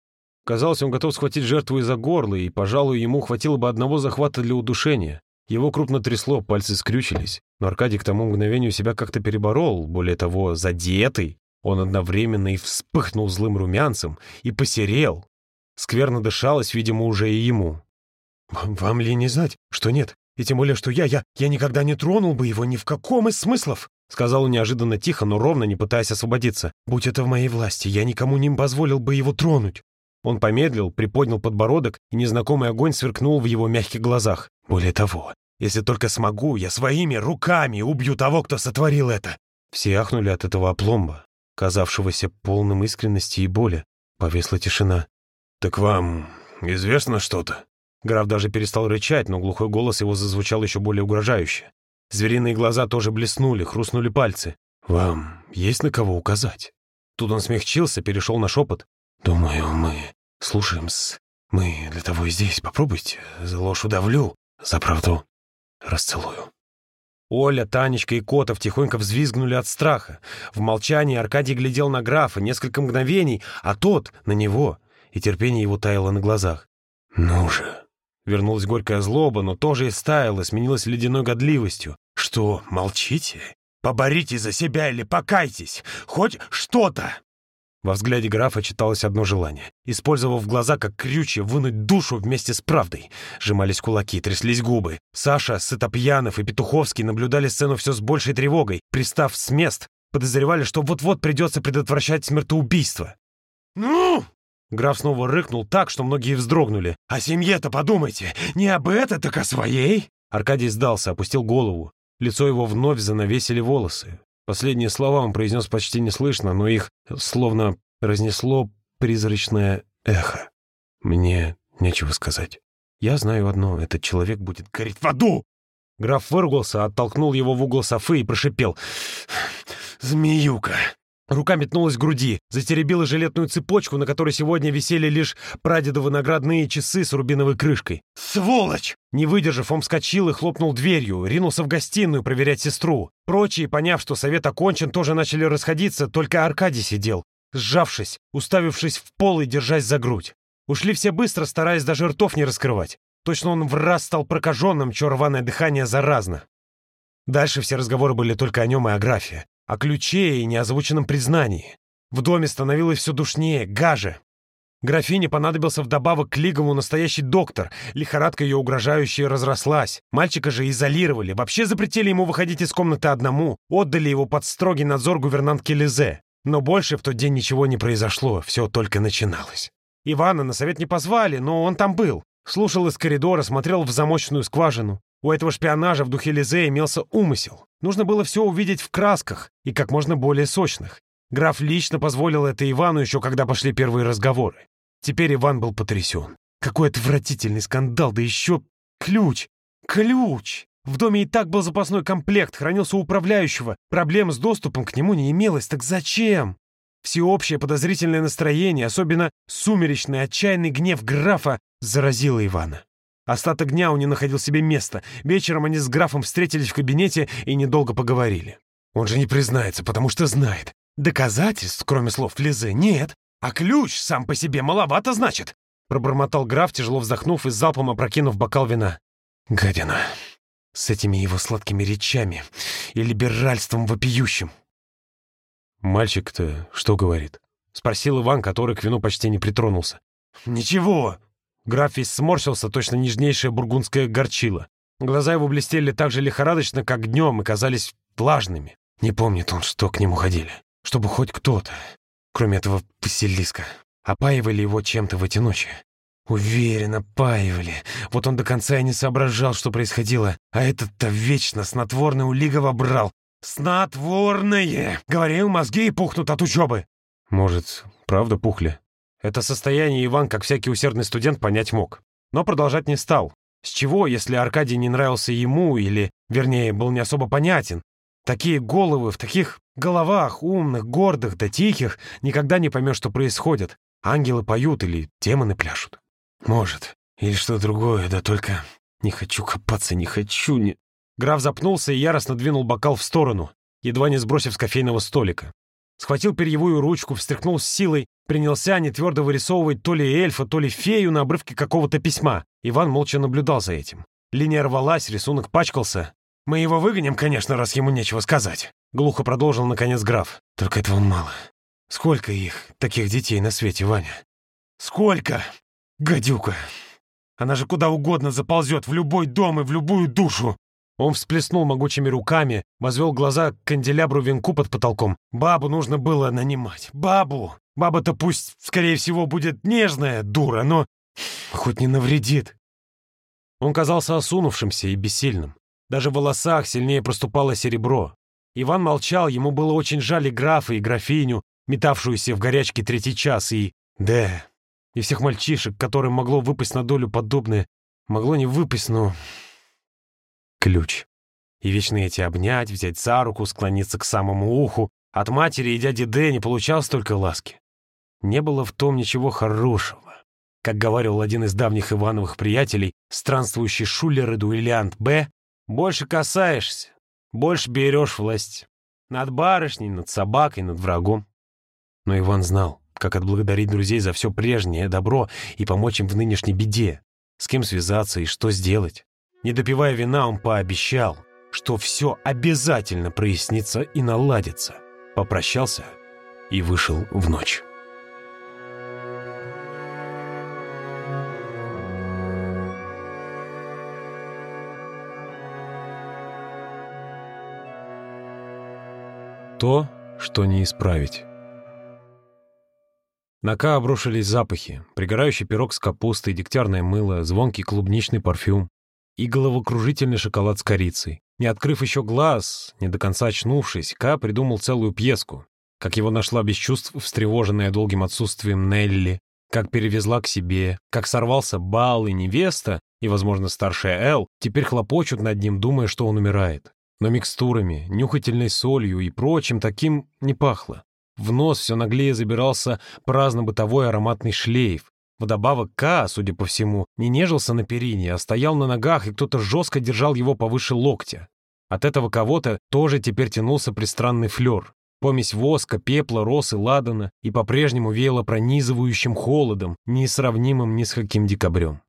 Казалось, он готов схватить жертву из-за горла, и, пожалуй, ему хватило бы одного захвата для удушения. Его крупно трясло, пальцы скрючились. Но Аркадий к тому мгновению себя как-то переборол, более того, задетый. Он одновременно и вспыхнул злым румянцем, и посерел. Скверно дышалось, видимо, уже и ему. «Вам ли не знать, что нет? И тем более, что я, я, я никогда не тронул бы его ни в каком из смыслов!» Сказал он неожиданно тихо, но ровно, не пытаясь освободиться. «Будь это в моей власти, я никому не позволил бы его тронуть». Он помедлил, приподнял подбородок, и незнакомый огонь сверкнул в его мягких глазах. «Более того, если только смогу, я своими руками убью того, кто сотворил это!» Все ахнули от этого опломба, казавшегося полным искренности и боли. Повесла тишина. «Так вам известно что-то?» Граф даже перестал рычать, но глухой голос его зазвучал еще более угрожающе. Звериные глаза тоже блеснули, хрустнули пальцы. «Вам есть на кого указать?» Тут он смягчился, перешел на шепот. «Думаю, мы слушаем-с. Мы для того и здесь. Попробуйте. За ложь удавлю, за правду расцелую». Оля, Танечка и Котов тихонько взвизгнули от страха. В молчании Аркадий глядел на графа несколько мгновений, а тот — на него, и терпение его таяло на глазах. «Ну же!» Вернулась горькая злоба, но тоже и стаяла, сменилась ледяной годливостью. «Что, молчите? Поборите за себя или покайтесь! Хоть что-то!» Во взгляде графа читалось одно желание. Использовав глаза как крючья, вынуть душу вместе с правдой. Сжимались кулаки, тряслись губы. Саша, Сытопьянов и Петуховский наблюдали сцену все с большей тревогой. Пристав с мест, подозревали, что вот-вот придется предотвращать смертоубийство. «Ну!» Граф снова рыкнул так, что многие вздрогнули. «О семье-то подумайте! Не об это, так о своей!» Аркадий сдался, опустил голову. Лицо его вновь занавесили волосы. Последние слова он произнес почти неслышно, но их словно разнесло призрачное эхо. «Мне нечего сказать. Я знаю одно, этот человек будет гореть в аду!» Граф выругался, оттолкнул его в угол софы и прошипел. «Змеюка! Рука метнулась к груди, затеребила жилетную цепочку, на которой сегодня висели лишь прадедовы наградные часы с рубиновой крышкой. «Сволочь!» Не выдержав, он вскочил и хлопнул дверью, ринулся в гостиную проверять сестру. Прочие, поняв, что совет окончен, тоже начали расходиться, только Аркадий сидел, сжавшись, уставившись в пол и держась за грудь. Ушли все быстро, стараясь даже ртов не раскрывать. Точно он в раз стал прокаженным, чё рваное дыхание заразно. Дальше все разговоры были только о нем и о графе о ключе и неозвученном признании. В доме становилось все душнее, гаже. Графине понадобился вдобавок к Лигову настоящий доктор. Лихорадка ее угрожающая разрослась. Мальчика же изолировали. Вообще запретили ему выходить из комнаты одному. Отдали его под строгий надзор гувернантки Лизе. Но больше в тот день ничего не произошло. Все только начиналось. Ивана на совет не позвали, но он там был. Слушал из коридора, смотрел в замочную скважину. У этого шпионажа в духе Лизе имелся умысел. Нужно было все увидеть в красках и как можно более сочных. Граф лично позволил это Ивану еще когда пошли первые разговоры. Теперь Иван был потрясен. Какой отвратительный скандал, да еще ключ! Ключ! В доме и так был запасной комплект, хранился у управляющего. Проблем с доступом к нему не имелось, так зачем? Всеобщее подозрительное настроение, особенно сумеречный отчаянный гнев графа, заразило Ивана. Остаток дня он не находил себе места. Вечером они с графом встретились в кабинете и недолго поговорили. Он же не признается, потому что знает. Доказательств, кроме слов Лизы, нет. А ключ сам по себе маловато значит. Пробормотал граф, тяжело вздохнув и залпом опрокинув бокал вина. Гадина. С этими его сладкими речами и либеральством вопиющим. «Мальчик-то что говорит?» — спросил Иван, который к вину почти не притронулся. «Ничего», Граф весь сморщился, точно нежнейшая бургундская горчила. Глаза его блестели так же лихорадочно, как днем, и казались влажными. Не помнит он, что к нему ходили. Чтобы хоть кто-то, кроме этого Василиска, опаивали его чем-то в эти ночи. Уверенно опаивали. Вот он до конца и не соображал, что происходило. А этот-то вечно снотворное у Лигова брал. Снотворное! Говорил, мозги пухнут от учебы. Может, правда пухли? Это состояние Иван, как всякий усердный студент, понять мог. Но продолжать не стал. С чего, если Аркадий не нравился ему, или, вернее, был не особо понятен? Такие головы в таких головах, умных, гордых да тихих, никогда не поймешь, что происходит. Ангелы поют или демоны пляшут. Может, или что другое, да только не хочу копаться, не хочу, не... Граф запнулся и яростно двинул бокал в сторону, едва не сбросив с кофейного столика. Схватил перьевую ручку, встряхнул с силой, принялся нетвердо вырисовывать то ли эльфа, то ли фею на обрывке какого-то письма. Иван молча наблюдал за этим. Линия рвалась, рисунок пачкался. «Мы его выгоним, конечно, раз ему нечего сказать», — глухо продолжил, наконец, граф. «Только этого мало. Сколько их, таких детей на свете, Ваня? Сколько? Гадюка! Она же куда угодно заползет, в любой дом и в любую душу. Он всплеснул могучими руками, возвел глаза к канделябру венку под потолком. «Бабу нужно было нанимать. Бабу! Баба-то пусть, скорее всего, будет нежная дура, но хоть не навредит». Он казался осунувшимся и бессильным. Даже в волосах сильнее проступало серебро. Иван молчал, ему было очень жаль и графа, и графиню, метавшуюся в горячке третий час, и... Да, и всех мальчишек, которым могло выпасть на долю подобное. Могло не выпасть, но ключ. И вечно эти обнять, взять за руку, склониться к самому уху. От матери и дяди Д не получал столько ласки. Не было в том ничего хорошего. Как говорил один из давних Ивановых приятелей, странствующий шулер и дуэлянт Б, больше касаешься, больше берешь власть. Над барышней, над собакой, над врагом. Но Иван знал, как отблагодарить друзей за все прежнее добро и помочь им в нынешней беде, с кем связаться и что сделать. Не допивая вина, он пообещал, что все обязательно прояснится и наладится. Попрощался и вышел в ночь. То, что не исправить. На Ка обрушились запахи. Пригорающий пирог с капустой, дегтярное мыло, звонкий клубничный парфюм и головокружительный шоколад с корицей. Не открыв еще глаз, не до конца очнувшись, Ка придумал целую пьеску. Как его нашла без чувств, встревоженная долгим отсутствием Нелли, как перевезла к себе, как сорвался бал и невеста, и, возможно, старшая Эл, теперь хлопочут над ним, думая, что он умирает. Но микстурами, нюхательной солью и прочим таким не пахло. В нос все наглее забирался праздно-бытовой ароматный шлейф. Вдобавок Ка, судя по всему, не нежился на перине, а стоял на ногах, и кто-то жестко держал его повыше локтя. От этого кого-то тоже теперь тянулся пристранный флер. Помесь воска, пепла, росы, ладана и по-прежнему веяло пронизывающим холодом, несравнимым ни с каким декабрем.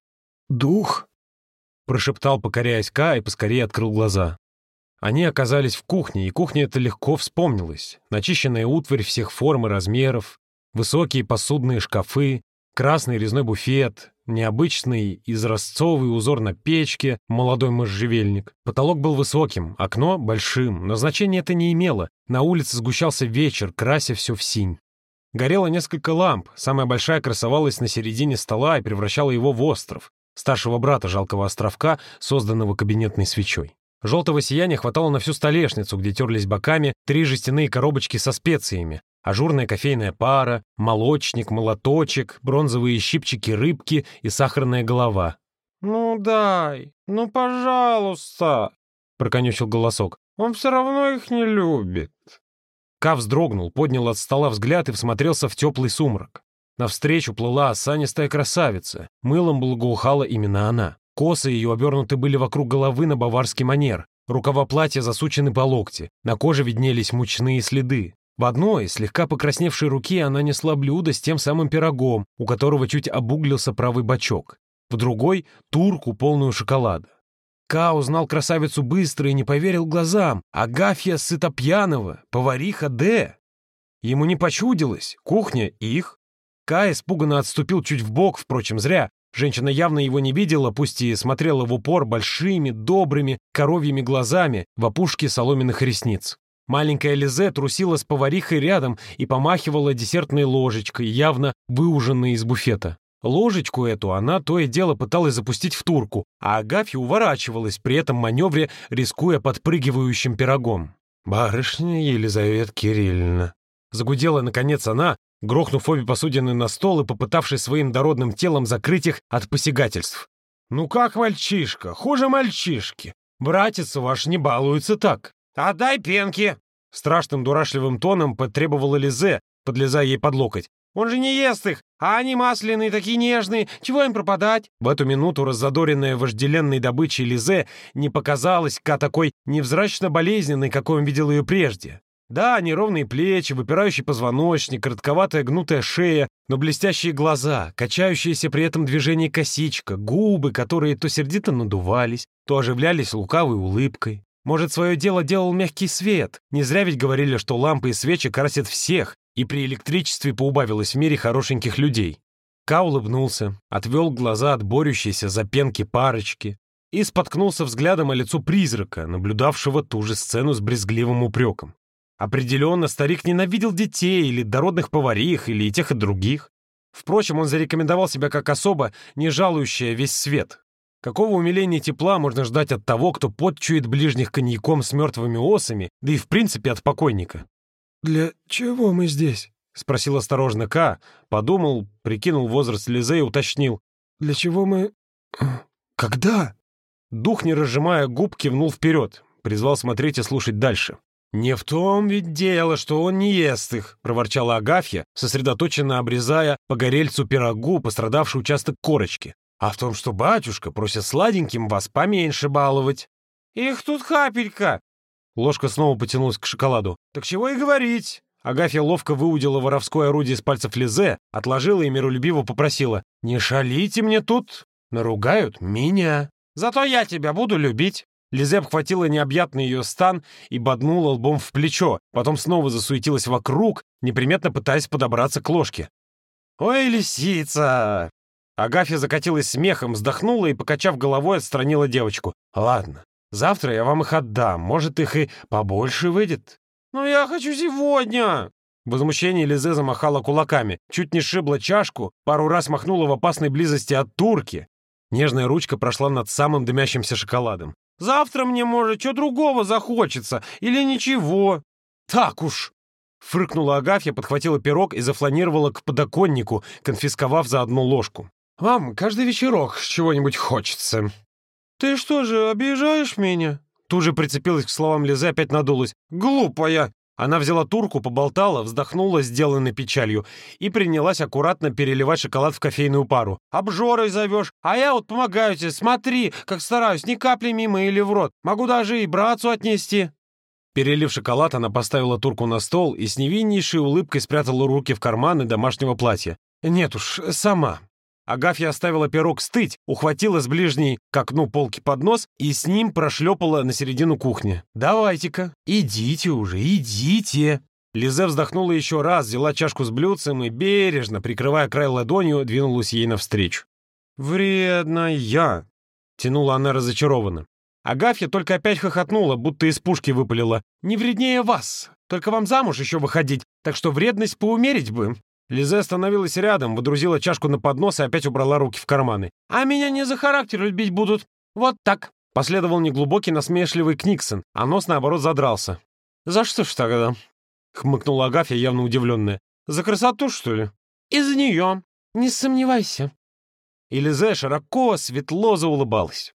«Дух?» — прошептал, покоряясь Ка, и поскорее открыл глаза. Они оказались в кухне, и кухня это легко вспомнилась. Начищенная утварь всех форм и размеров, высокие посудные шкафы, красный резной буфет, необычный изразцовый узор на печке, молодой можжевельник. Потолок был высоким, окно — большим, но значения это не имело. На улице сгущался вечер, крася все в синь. Горело несколько ламп, самая большая красовалась на середине стола и превращала его в остров, старшего брата жалкого островка, созданного кабинетной свечой. Желтого сияния хватало на всю столешницу, где терлись боками три жестяные коробочки со специями, ажурная кофейная пара, молочник, молоточек, бронзовые щипчики рыбки и сахарная голова. «Ну дай, ну пожалуйста!» — проконючил голосок. «Он все равно их не любит». Ка вздрогнул, поднял от стола взгляд и всмотрелся в теплый сумрак. Навстречу плыла осанистая красавица. Мылом благоухала именно она. Косы ее обернуты были вокруг головы на баварский манер. Рукава платья засучены по локти. На коже виднелись мучные следы. В одной, слегка покрасневшей руке, она несла блюдо с тем самым пирогом, у которого чуть обуглился правый бочок. В другой — турку, полную шоколада. Ка узнал красавицу быстро и не поверил глазам. Агафья Сытопьянова, повариха Д. Ему не почудилось. Кухня их. Ка испуганно отступил чуть в бок, впрочем, зря. Женщина явно его не видела, пусть и смотрела в упор большими, добрыми, коровьими глазами в опушке соломенных ресниц. Маленькая Лизе трусила с поварихой рядом и помахивала десертной ложечкой, явно выуженной из буфета. Ложечку эту она то и дело пыталась запустить в турку, а Агафья уворачивалась при этом маневре, рискуя подпрыгивающим пирогом. «Барышня Елизавета Кирилловна!» Загудела, наконец, она, грохнув обе посудины на стол и попытавшись своим дородным телом закрыть их от посягательств. «Ну как мальчишка? Хуже мальчишки. Братец ваш не балуется так. «Отдай пенки!» Страшным дурашливым тоном потребовала Лизе, подлезая ей под локоть. «Он же не ест их, а они масляные, такие нежные. Чего им пропадать?» В эту минуту раззадоренная вожделенной добычей Лизе не показалась Ка такой невзрачно болезненной, какой он видел ее прежде. Да, неровные плечи, выпирающий позвоночник, коротковатая гнутая шея, но блестящие глаза, качающиеся при этом движение косичка, губы, которые то сердито надувались, то оживлялись лукавой улыбкой. Может, свое дело делал мягкий свет. Не зря ведь говорили, что лампы и свечи красят всех, и при электричестве поубавилось в мире хорошеньких людей. Ка улыбнулся, отвел глаза от борющейся за пенки парочки и споткнулся взглядом о лицо призрака, наблюдавшего ту же сцену с брезгливым упреком. Определенно, старик ненавидел детей или дородных поварих, или и тех, и других. Впрочем, он зарекомендовал себя как особо, не жалующая весь свет. Какого умиления тепла можно ждать от того, кто подчует ближних коньяком с мертвыми осами, да и в принципе от покойника? «Для чего мы здесь?» — спросил осторожно Ка, подумал, прикинул возраст Лизе и уточнил. «Для чего мы... когда?» Дух, не разжимая губ, кивнул вперед, призвал смотреть и слушать дальше. «Не в том ведь дело, что он не ест их», — проворчала Агафья, сосредоточенно обрезая по горельцу пирогу пострадавший участок корочки а в том, что батюшка просит сладеньким вас поменьше баловать. Их тут капелька. Ложка снова потянулась к шоколаду. Так чего и говорить. Агафья ловко выудила воровское орудие из пальцев Лизе, отложила и миролюбиво попросила. «Не шалите мне тут, наругают меня. Зато я тебя буду любить». Лизе обхватила необъятный ее стан и боднула лбом в плечо, потом снова засуетилась вокруг, неприметно пытаясь подобраться к ложке. «Ой, лисица, Агафья закатилась смехом, вздохнула и, покачав головой, отстранила девочку. «Ладно, завтра я вам их отдам, может, их и побольше выйдет». «Но я хочу сегодня!» В возмущении Лизе замахала кулаками, чуть не шибла чашку, пару раз махнула в опасной близости от турки. Нежная ручка прошла над самым дымящимся шоколадом. «Завтра мне, может, что другого захочется, или ничего». «Так уж!» Фыркнула Агафья, подхватила пирог и зафланировала к подоконнику, конфисковав за одну ложку. Вам каждый вечерок чего-нибудь хочется». «Ты что же, обижаешь меня?» Тут же прицепилась к словам Лизы, опять надулась. «Глупая! Она взяла турку, поболтала, вздохнула, сделанной печалью, и принялась аккуратно переливать шоколад в кофейную пару. «Обжорой зовешь, а я вот помогаю тебе, смотри, как стараюсь, ни капли мимо или в рот. Могу даже и братцу отнести». Перелив шоколад, она поставила турку на стол и с невиннейшей улыбкой спрятала руки в карманы домашнего платья. «Нет уж, сама». Агафья оставила пирог стыть, ухватила с ближней к окну полки поднос и с ним прошлепала на середину кухни. «Давайте-ка, идите уже, идите!» Лизе вздохнула еще раз, взяла чашку с блюдцем и, бережно, прикрывая край ладонью, двинулась ей навстречу. «Вредная!» — тянула она разочарованно. Агафья только опять хохотнула, будто из пушки выпалила. «Не вреднее вас! Только вам замуж еще выходить, так что вредность поумерить бы!» Лизе остановилась рядом, выдрузила чашку на поднос и опять убрала руки в карманы. «А меня не за характер любить будут. Вот так!» Последовал неглубокий насмешливый Книксон, а нос, наоборот, задрался. «За что ж тогда?» — хмыкнула Агафья, явно удивленная. «За красоту, что ли?» «Из-за нее. Не сомневайся». И Лизе широко, светло заулыбалась.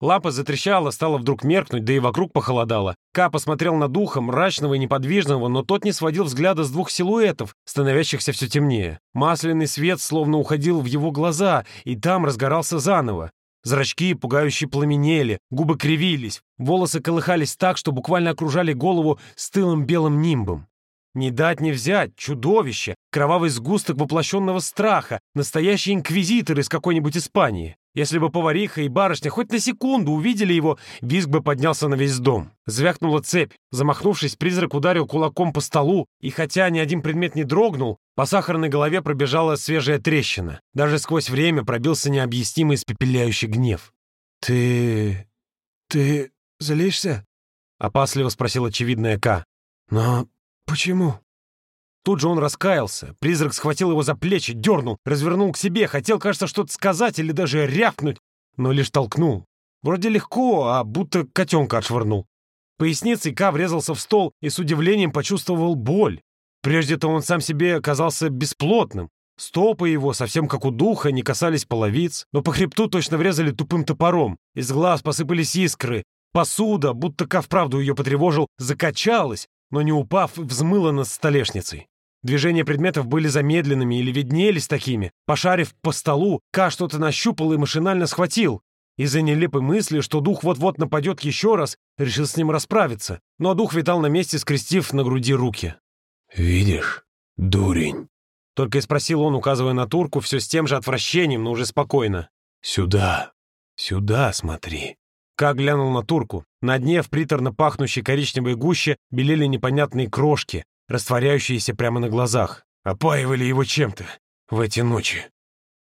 Лапа затрещала, стала вдруг меркнуть, да и вокруг похолодало. Ка посмотрел на духа, мрачного и неподвижного, но тот не сводил взгляда с двух силуэтов, становящихся все темнее. Масляный свет словно уходил в его глаза, и там разгорался заново. Зрачки пугающе пламенели, губы кривились, волосы колыхались так, что буквально окружали голову стылым белым нимбом. Не дать не взять, чудовище, кровавый сгусток воплощенного страха, настоящий инквизитор из какой-нибудь Испании. Если бы повариха и барышня хоть на секунду увидели его, визг бы поднялся на весь дом. Звякнула цепь. Замахнувшись, призрак ударил кулаком по столу, и хотя ни один предмет не дрогнул, по сахарной голове пробежала свежая трещина. Даже сквозь время пробился необъяснимый испепеляющий гнев. «Ты... ты злишься?» — опасливо спросил очевидная К. «Но почему?» Тут же он раскаялся. Призрак схватил его за плечи, дернул, развернул к себе, хотел, кажется, что-то сказать или даже рявкнуть, но лишь толкнул. Вроде легко, а будто котенка отшвырнул. Поясницей Ка врезался в стол и с удивлением почувствовал боль. Прежде-то он сам себе оказался бесплотным. Стопы его, совсем как у духа, не касались половиц, но по хребту точно врезали тупым топором. Из глаз посыпались искры. Посуда, будто Ка вправду ее потревожил, закачалась, но не упав, взмыла над столешницей. Движения предметов были замедленными или виднелись такими. Пошарив по столу, Ка что-то нащупал и машинально схватил. Из-за нелепой мысли, что дух вот-вот нападет еще раз, решил с ним расправиться. Но дух витал на месте, скрестив на груди руки. «Видишь, дурень?» Только и спросил он, указывая на турку, все с тем же отвращением, но уже спокойно. «Сюда, сюда смотри». Как глянул на турку. На дне в приторно пахнущей коричневой гуще белели непонятные крошки, растворяющиеся прямо на глазах. Опаивали его чем-то в эти ночи.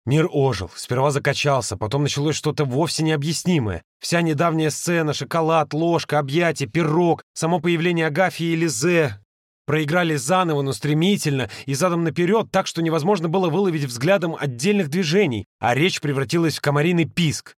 Мир ожил, сперва закачался, потом началось что-то вовсе необъяснимое. Вся недавняя сцена, шоколад, ложка, объятие, пирог, само появление Агафьи и Лизе проиграли заново, но стремительно и задом наперед, так что невозможно было выловить взглядом отдельных движений, а речь превратилась в комариный писк.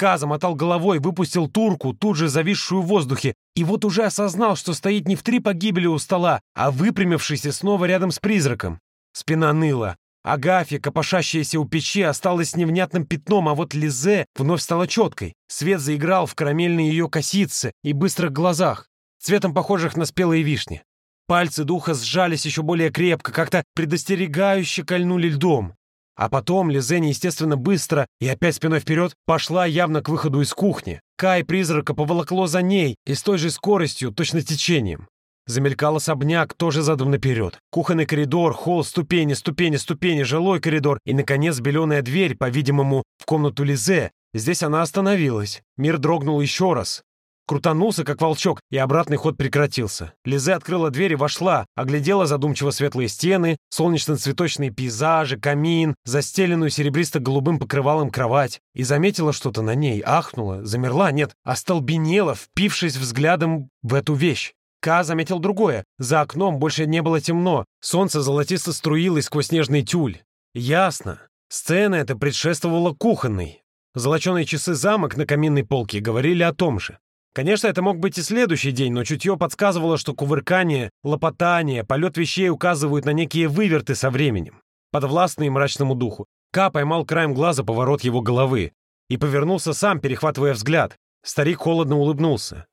Ка замотал головой, выпустил турку, тут же зависшую в воздухе, и вот уже осознал, что стоит не в три погибели у стола, а выпрямившийся снова рядом с призраком. Спина ныла. Агафья, копошащаяся у печи, осталась невнятным пятном, а вот Лизе вновь стала четкой. Свет заиграл в карамельной ее косице и быстрых глазах, цветом похожих на спелые вишни. Пальцы духа сжались еще более крепко, как-то предостерегающе кольнули льдом. А потом Лизе естественно быстро и опять спиной вперед пошла явно к выходу из кухни. Кай призрака поволокло за ней и с той же скоростью, точно течением. Замелькал особняк, тоже задом наперед. Кухонный коридор, холл, ступени, ступени, ступени, жилой коридор и, наконец, беленая дверь, по-видимому, в комнату Лизе. Здесь она остановилась. Мир дрогнул еще раз крутанулся, как волчок, и обратный ход прекратился. Лизе открыла дверь и вошла, оглядела задумчиво светлые стены, солнечно-цветочные пейзажи, камин, застеленную серебристо-голубым покрывалом кровать, и заметила что-то на ней, ахнула, замерла, нет, остолбенела, впившись взглядом в эту вещь. Ка заметил другое. За окном больше не было темно. Солнце золотисто струилось сквозь снежный тюль. Ясно. Сцена эта предшествовала кухонной. Золоченые часы замок на каминной полке говорили о том же. Конечно, это мог быть и следующий день, но чутье подсказывало, что кувыркание, лопотание, полет вещей указывают на некие выверты со временем, подвластные мрачному духу. Ка поймал краем глаза поворот его головы и повернулся сам, перехватывая взгляд. Старик холодно улыбнулся.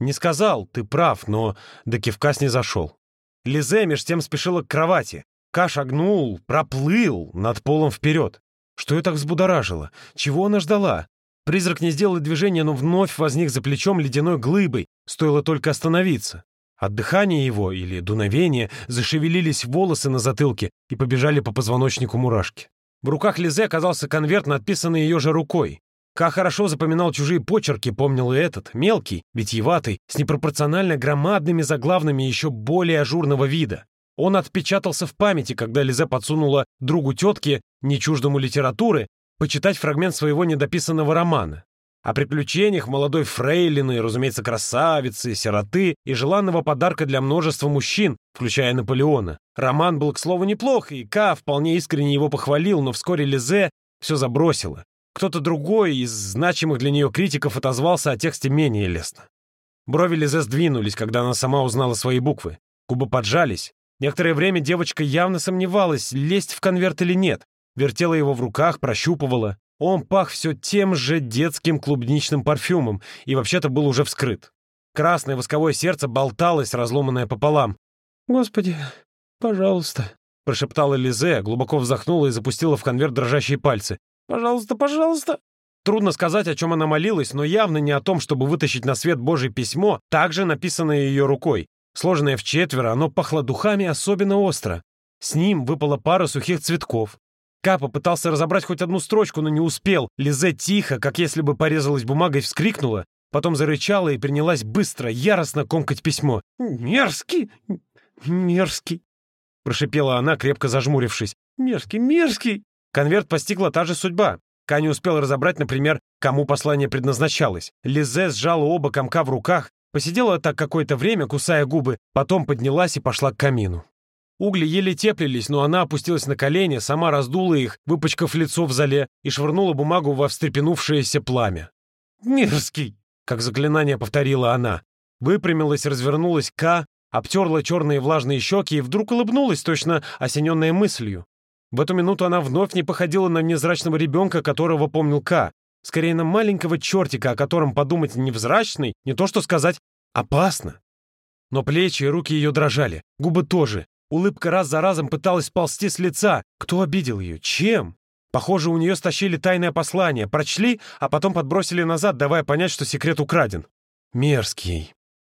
Не сказал, ты прав, но до кивка снизошел. Лизе меж тем спешила к кровати. Ка шагнул, проплыл над полом вперед. Что ее так взбудоражило? Чего она ждала? Призрак не сделал движения, но вновь возник за плечом ледяной глыбой, стоило только остановиться. От дыхания его или дуновения зашевелились волосы на затылке и побежали по позвоночнику мурашки. В руках Лизе оказался конверт, надписанный ее же рукой. Ка хорошо запоминал чужие почерки, помнил и этот, мелкий, витьеватый, с непропорционально громадными заглавными еще более ажурного вида. Он отпечатался в памяти, когда Лизе подсунула другу тетке, не чуждому литературы, почитать фрагмент своего недописанного романа. О приключениях молодой фрейлины, разумеется, красавицы, сироты и желанного подарка для множества мужчин, включая Наполеона. Роман был, к слову, неплох, и Ка вполне искренне его похвалил, но вскоре Лизе все забросила. Кто-то другой из значимых для нее критиков отозвался о тексте менее лестно. Брови Лизе сдвинулись, когда она сама узнала свои буквы. Губы поджались. Некоторое время девочка явно сомневалась, лезть в конверт или нет. Вертела его в руках, прощупывала. Он пах все тем же детским клубничным парфюмом и вообще-то был уже вскрыт. Красное восковое сердце болталось, разломанное пополам. «Господи, пожалуйста», — прошептала Лизе, глубоко вздохнула и запустила в конверт дрожащие пальцы. «Пожалуйста, пожалуйста». Трудно сказать, о чем она молилась, но явно не о том, чтобы вытащить на свет Божье письмо, также написанное ее рукой. Сложенное в четверо, оно пахло духами особенно остро. С ним выпала пара сухих цветков. Ка попытался разобрать хоть одну строчку, но не успел. Лизе тихо, как если бы порезалась бумагой, вскрикнула, потом зарычала и принялась быстро, яростно комкать письмо. «Мерзкий! Мерзкий!» Прошипела она, крепко зажмурившись. «Мерзкий! Мерзкий!» Конверт постигла та же судьба. Ка не успел разобрать, например, кому послание предназначалось. Лизе сжала оба комка в руках, Посидела так какое-то время, кусая губы, потом поднялась и пошла к камину. Угли еле теплились, но она опустилась на колени, сама раздула их, выпачкав лицо в зале, и швырнула бумагу во встрепенувшееся пламя. «Мерзкий!» — как заклинание повторила она. Выпрямилась, развернулась К, обтерла черные влажные щеки и вдруг улыбнулась, точно осененная мыслью. В эту минуту она вновь не походила на невзрачного ребенка, которого помнил К. Скорее на маленького чертика, о котором подумать невзрачный, не то что сказать «опасно». Но плечи и руки ее дрожали, губы тоже. Улыбка раз за разом пыталась ползти с лица. Кто обидел ее? Чем? Похоже, у нее стащили тайное послание, прочли, а потом подбросили назад, давая понять, что секрет украден. Мерзкий.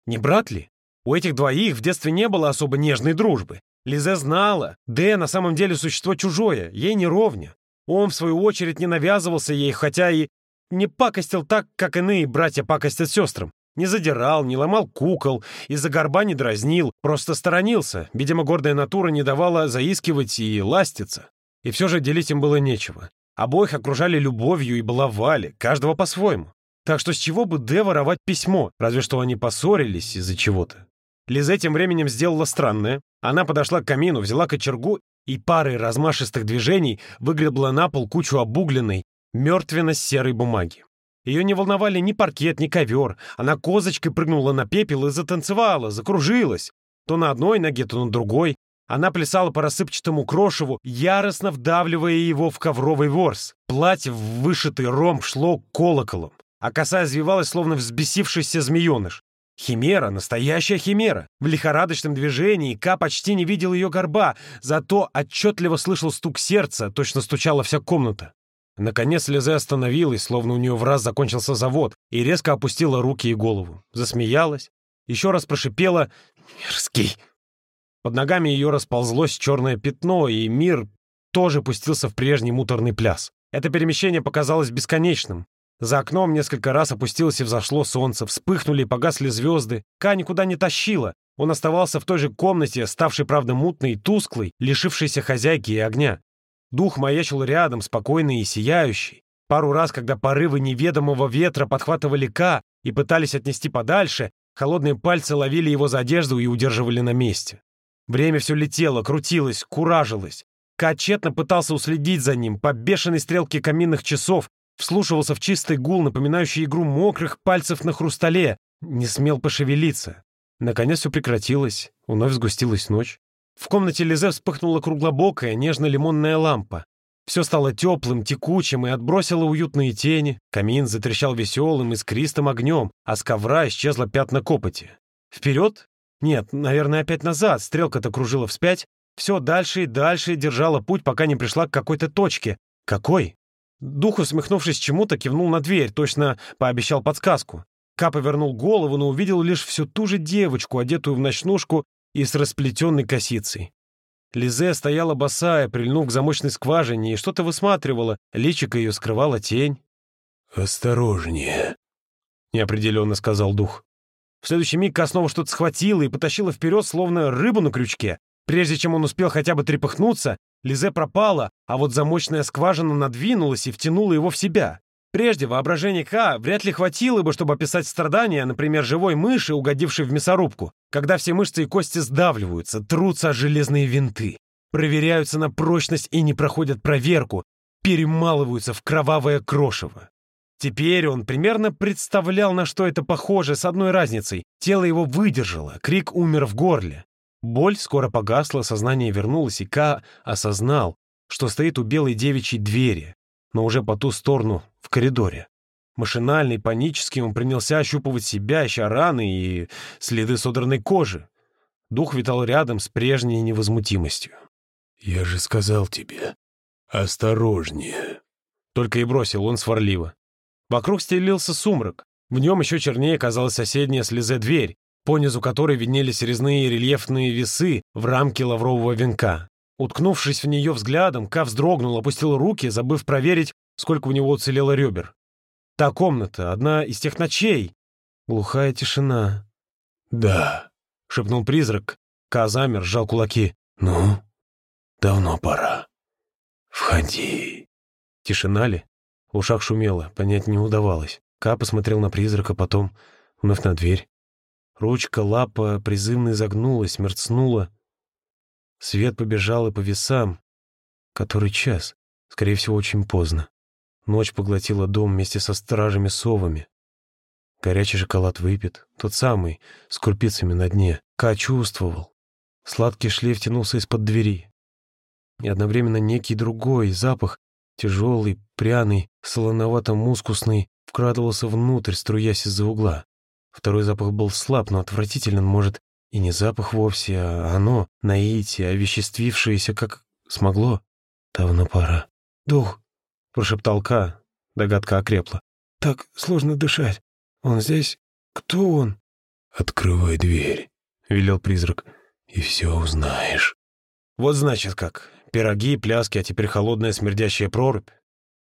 Не брат ли? У этих двоих в детстве не было особо нежной дружбы. Лизе знала, Д на самом деле существо чужое, ей не ровня. Он, в свою очередь, не навязывался ей, хотя и не пакостил так, как иные братья пакостят сестрам. Не задирал, не ломал кукол, из-за горба не дразнил, просто сторонился. Видимо, гордая натура не давала заискивать и ластиться. И все же делить им было нечего. Обоих окружали любовью и баловали, каждого по-своему. Так что с чего бы Де воровать письмо, разве что они поссорились из-за чего-то. Лизе тем временем сделала странное. Она подошла к камину, взяла кочергу и парой размашистых движений выгребла на пол кучу обугленной, мертвенно-серой бумаги. Ее не волновали ни паркет, ни ковер. Она козочкой прыгнула на пепел и затанцевала, закружилась. То на одной ноге, то на другой. Она плясала по рассыпчатому крошеву, яростно вдавливая его в ковровый ворс. Платье в вышитый ромб шло колоколом, а коса извивалась, словно взбесившийся змееныш. Химера, настоящая химера. В лихорадочном движении Ка почти не видел ее горба, зато отчетливо слышал стук сердца, точно стучала вся комната. Наконец Лизе остановилась, словно у нее в раз закончился завод, и резко опустила руки и голову. Засмеялась, еще раз прошипела «Мерзкий». Под ногами ее расползлось черное пятно, и мир тоже пустился в прежний муторный пляс. Это перемещение показалось бесконечным. За окном несколько раз опустилось и взошло солнце, вспыхнули и погасли звезды. Ка никуда не тащила. Он оставался в той же комнате, ставшей, правда, мутной и тусклой, лишившейся хозяйки и огня. Дух маячил рядом, спокойный и сияющий. Пару раз, когда порывы неведомого ветра подхватывали Ка и пытались отнести подальше, холодные пальцы ловили его за одежду и удерживали на месте. Время все летело, крутилось, куражилось. Ка тщетно пытался уследить за ним по бешеной стрелке каминных часов, вслушивался в чистый гул, напоминающий игру мокрых пальцев на хрустале, не смел пошевелиться. Наконец все прекратилось, вновь сгустилась ночь. В комнате Лизе вспыхнула круглобокая, нежно-лимонная лампа. Все стало теплым, текучим и отбросило уютные тени. Камин затрещал веселым искристым огнем, а с ковра исчезла пятна копоти. Вперед? Нет, наверное, опять назад. Стрелка-то кружила вспять. Все дальше и дальше держала путь, пока не пришла к какой-то точке. Какой? Дух, усмехнувшись чему-то, кивнул на дверь, точно пообещал подсказку. Ка повернул голову, но увидел лишь всю ту же девочку, одетую в ночнушку и с расплетенной косицей. Лизе стояла босая, прильнув к замочной скважине, и что-то высматривала, личико ее скрывала тень. «Осторожнее», — неопределенно сказал дух. В следующий миг Ка снова что-то схватила и потащила вперед, словно рыбу на крючке. Прежде чем он успел хотя бы трепыхнуться, Лизе пропала, а вот замочная скважина надвинулась и втянула его в себя. Прежде воображение К вряд ли хватило бы, чтобы описать страдания, например, живой мыши, угодившей в мясорубку, когда все мышцы и кости сдавливаются, трутся о железные винты, проверяются на прочность и не проходят проверку, перемалываются в кровавое крошево. Теперь он примерно представлял, на что это похоже, с одной разницей. Тело его выдержало, крик умер в горле. Боль скоро погасла, сознание вернулось, и Ка осознал, что стоит у белой девичьей двери, но уже по ту сторону, в коридоре. Машинально и панически он принялся ощупывать себя, ища раны и следы содранной кожи. Дух витал рядом с прежней невозмутимостью. «Я же сказал тебе, осторожнее!» Только и бросил он сварливо. Вокруг стелился сумрак. В нем еще чернее казалась соседняя слезе дверь, понизу которой виднелись резные рельефные весы в рамке лаврового венка. Уткнувшись в нее взглядом, Ка вздрогнул, опустил руки, забыв проверить, сколько у него уцелело ребер. Та комната, одна из тех ночей. Глухая тишина. «Да», — шепнул призрак. Ка замер, сжал кулаки. «Ну, давно пора. Входи». Тишина ли? В ушах шумело, понять не удавалось. Ка посмотрел на призрака, потом вновь на дверь. Ручка, лапа призывно изогнулась, мерцнула. Свет побежал и по весам. Который час? Скорее всего, очень поздно. Ночь поглотила дом вместе со стражами-совами. Горячий шоколад выпит, тот самый, с курпицами на дне. Ка чувствовал. Сладкий шлейф тянулся из-под двери. И одновременно некий другой запах, тяжелый, пряный, солоновато-мускусный, вкрадывался внутрь, струясь из-за угла. Второй запах был слаб, но отвратителен, может, и не запах вовсе, а оно, наитие, овеществившееся, как смогло. Давно пора. «Дух!» — прошептал Ка. Догадка окрепла. «Так сложно дышать. Он здесь? Кто он?» «Открывай дверь», — велел призрак, — «и все узнаешь». Вот значит как. Пироги, пляски, а теперь холодная смердящая прорубь.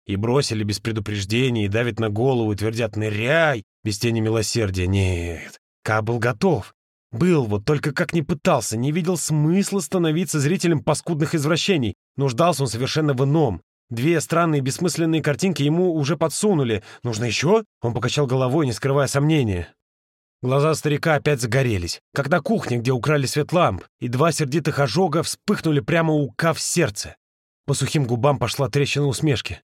И бросили без предупреждения, и давят на голову, и твердят «ныряй!» без тени милосердия. Нет, Ка был готов. Был, вот только как не пытался, не видел смысла становиться зрителем паскудных извращений. Нуждался он совершенно в ином. Две странные бессмысленные картинки ему уже подсунули. Нужно еще? Он покачал головой, не скрывая сомнения. Глаза старика опять загорелись, как на кухне, где украли свет ламп, и два сердитых ожога вспыхнули прямо у Ка в сердце. По сухим губам пошла трещина усмешки.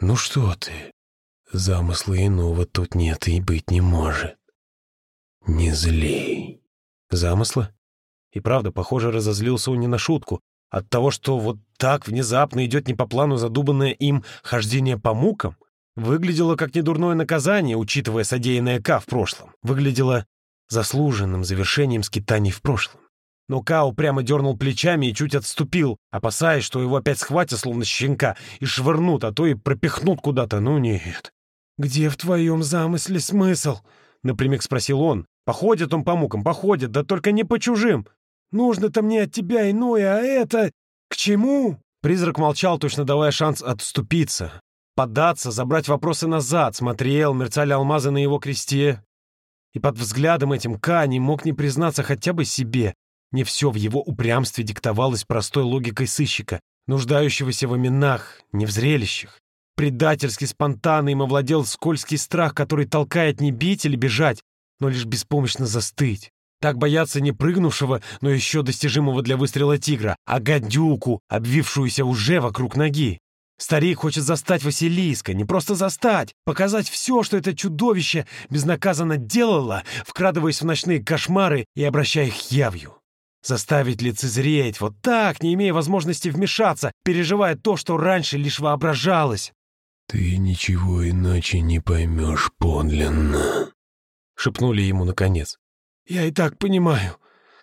«Ну что ты? Замысла иного тут нет и быть не может. Не злей. Замысла? И правда, похоже, разозлился он не на шутку. От того, что вот так внезапно идет не по плану задуманное им хождение по мукам, выглядело как недурное наказание, учитывая содеянное Ка в прошлом. Выглядело заслуженным завершением скитаний в прошлом. Но Као прямо дернул плечами и чуть отступил, опасаясь, что его опять схватят, словно щенка, и швырнут, а то и пропихнут куда-то. Ну нет. «Где в твоем замысле смысл?» — напрямик спросил он. «Походит он по мукам, походит, да только не по чужим. Нужно-то мне от тебя иное, а это... К чему?» Призрак молчал, точно давая шанс отступиться. Податься, забрать вопросы назад, смотрел, мерцали алмазы на его кресте. И под взглядом этим Ка не мог не признаться хотя бы себе. Не все в его упрямстве диктовалось простой логикой сыщика, нуждающегося в именах, не в зрелищах. Предательски спонтанно им овладел скользкий страх, который толкает не бить или бежать, но лишь беспомощно застыть. Так бояться не прыгнувшего, но еще достижимого для выстрела тигра, а гадюку, обвившуюся уже вокруг ноги. Старик хочет застать Василиска, не просто застать, показать все, что это чудовище безнаказанно делало, вкрадываясь в ночные кошмары и обращая их явью. Заставить лицезреть, вот так, не имея возможности вмешаться, переживая то, что раньше лишь воображалось. «Ты ничего иначе не поймешь подлинно», — шепнули ему наконец. «Я и так понимаю».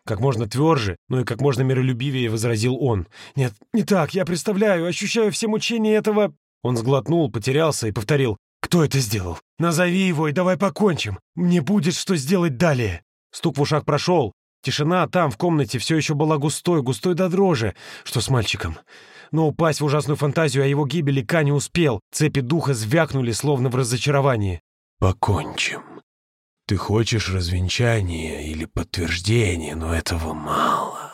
Как можно тверже, но и как можно миролюбивее возразил он. «Нет, не так, я представляю, ощущаю все мучения этого...» Он сглотнул, потерялся и повторил. «Кто это сделал? Назови его и давай покончим. Мне будет что сделать далее». Стук в ушах прошел. Тишина там, в комнате, все еще была густой, густой до дрожи. Что с мальчиком? Но упасть в ужасную фантазию о его гибели Ка не успел. Цепи духа звякнули, словно в разочаровании. «Покончим. Ты хочешь развенчания или подтверждения, но этого мало».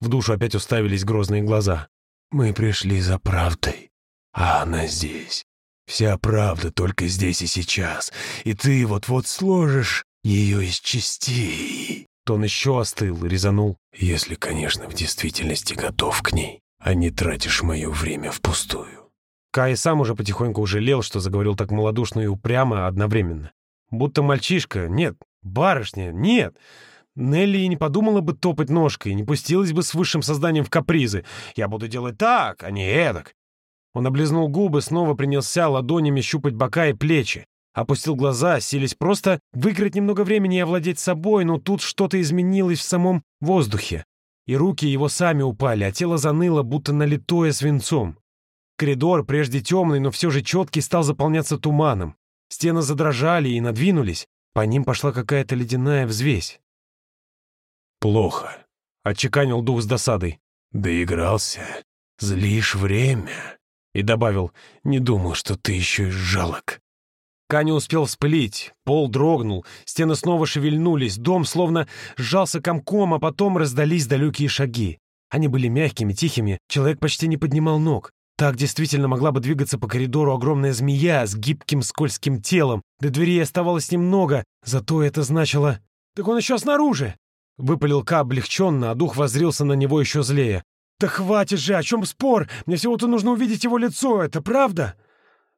В душу опять уставились грозные глаза. «Мы пришли за правдой, а она здесь. Вся правда только здесь и сейчас, и ты вот-вот сложишь ее из частей». Тон еще остыл, резанул. «Если, конечно, в действительности готов к ней, а не тратишь мое время впустую». Кай сам уже потихоньку жалел, что заговорил так малодушно и упрямо одновременно. Будто мальчишка, нет, барышня, нет. Нелли и не подумала бы топать ножкой, не пустилась бы с высшим созданием в капризы. Я буду делать так, а не эдак. Он облизнул губы, снова принялся ладонями щупать бока и плечи. Опустил глаза, сились просто выиграть немного времени и овладеть собой, но тут что-то изменилось в самом воздухе. И руки его сами упали, а тело заныло, будто налитое свинцом. Коридор, прежде темный, но все же четкий, стал заполняться туманом. Стены задрожали и надвинулись. По ним пошла какая-то ледяная взвесь. «Плохо», — отчеканил дух с досадой. «Доигрался. Злишь время». И добавил, «Не думал, что ты еще и жалок». Ка не успел вспылить, пол дрогнул, стены снова шевельнулись, дом словно сжался комком, а потом раздались далекие шаги. Они были мягкими, тихими, человек почти не поднимал ног. Так действительно могла бы двигаться по коридору огромная змея с гибким скользким телом. До дверей оставалось немного, зато это значило... «Так он еще снаружи!» Выпалил Ка облегченно, а дух воззрился на него еще злее. «Да хватит же, о чем спор? Мне всего-то нужно увидеть его лицо, это правда?»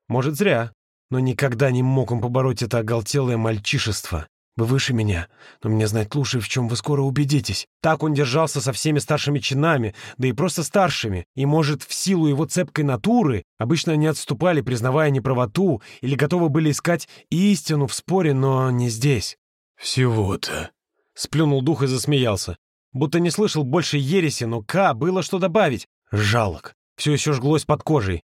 «Может, зря. Но никогда не мог он побороть это оголтелое мальчишество. Вы выше меня, но мне знать лучше, в чем вы скоро убедитесь. Так он держался со всеми старшими чинами, да и просто старшими, и, может, в силу его цепкой натуры, обычно они отступали, признавая неправоту, или готовы были искать истину в споре, но не здесь. «Всего-то...» — сплюнул дух и засмеялся. Будто не слышал больше ереси, но К было что добавить. Жалок. Все еще жглось под кожей.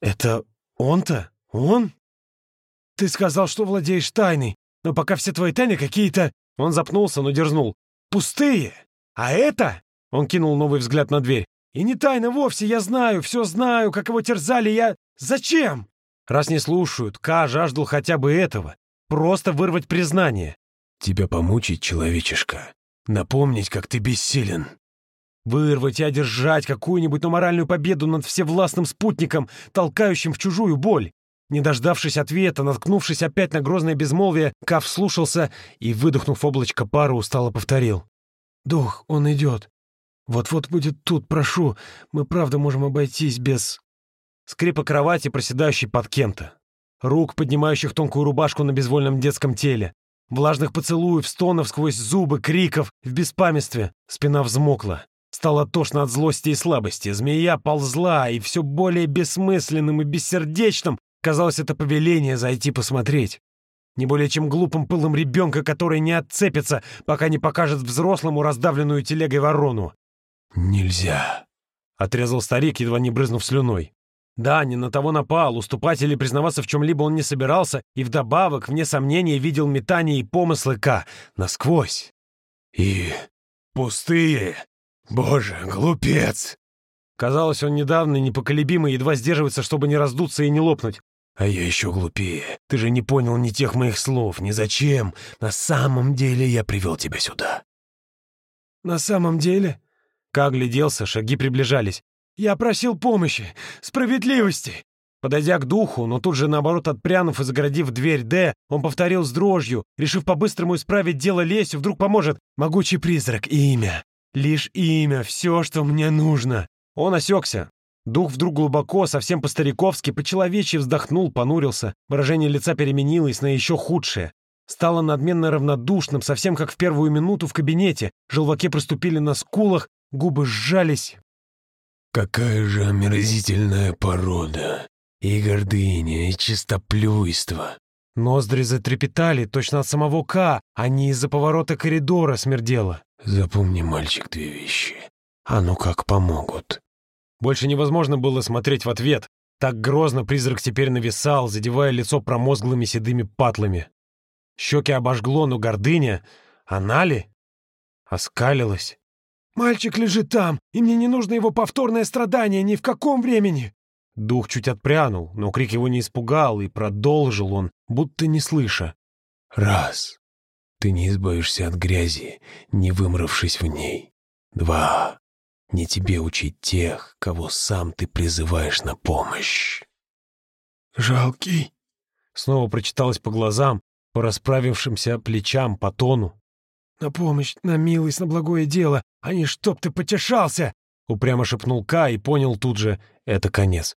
«Это он-то? Он?» «Ты сказал, что владеешь тайной, но пока все твои тайны какие-то...» Он запнулся, но дерзнул. «Пустые! А это...» Он кинул новый взгляд на дверь. «И не тайна вовсе, я знаю, все знаю, как его терзали, я... Зачем?» Раз не слушают, Ка жаждал хотя бы этого. Просто вырвать признание. «Тебя помучить, человечишка. Напомнить, как ты бессилен». Вырвать и одержать какую-нибудь, моральную победу над всевластным спутником, толкающим в чужую боль. Не дождавшись ответа, наткнувшись опять на грозное безмолвие, Кав слушался и, выдохнув облачко пара, устало повторил. «Дух, он идет. Вот-вот будет тут, прошу. Мы правда можем обойтись без...» Скрипа кровати, проседающей под кем-то. Рук, поднимающих тонкую рубашку на безвольном детском теле. Влажных поцелуев, стонов сквозь зубы, криков, в беспамятстве. Спина взмокла. Стало тошно от злости и слабости. Змея ползла, и все более бессмысленным и бессердечным Казалось, это повеление зайти посмотреть. Не более чем глупым пылом ребенка, который не отцепится, пока не покажет взрослому раздавленную телегой ворону. «Нельзя», — отрезал старик, едва не брызнув слюной. Да, не на того напал, уступать или признаваться в чем-либо он не собирался, и вдобавок, вне сомнения, видел метание и помыслы К насквозь. «И пустые! Боже, глупец!» Казалось, он недавно непоколебимый, едва сдерживается, чтобы не раздуться и не лопнуть. А я еще глупее. Ты же не понял ни тех моих слов, ни зачем. На самом деле я привел тебя сюда. На самом деле? Как гляделся, шаги приближались. Я просил помощи, справедливости. Подойдя к духу, но тут же, наоборот, отпрянув и загородив дверь Д, он повторил с дрожью, решив по-быстрому исправить дело Лесю, вдруг поможет. «Могучий призрак, имя. Лишь имя, все, что мне нужно». Он осекся, Дух вдруг глубоко, совсем по-стариковски, по-человечьи вздохнул, понурился. Выражение лица переменилось на еще худшее. Стало надменно равнодушным, совсем как в первую минуту в кабинете. Желваки проступили на скулах, губы сжались. «Какая же омерзительная порода! И гордыня, и чистоплюйство!» Ноздри затрепетали, точно от самого К, а не из-за поворота коридора смердело. «Запомни, мальчик, две вещи. А ну как помогут!» Больше невозможно было смотреть в ответ. Так грозно призрак теперь нависал, задевая лицо промозглыми седыми патлами. Щеки обожгло, но гордыня, она ли? Оскалилась. «Мальчик лежит там, и мне не нужно его повторное страдание ни в каком времени!» Дух чуть отпрянул, но крик его не испугал, и продолжил он, будто не слыша. «Раз. Ты не избавишься от грязи, не вымравшись в ней. Два. Не тебе учить тех, кого сам ты призываешь на помощь». «Жалкий», — снова прочиталось по глазам, по расправившимся плечам, по тону. «На помощь, на милость, на благое дело, а не чтоб ты потешался!» Упрямо шепнул Ка и понял тут же — это конец.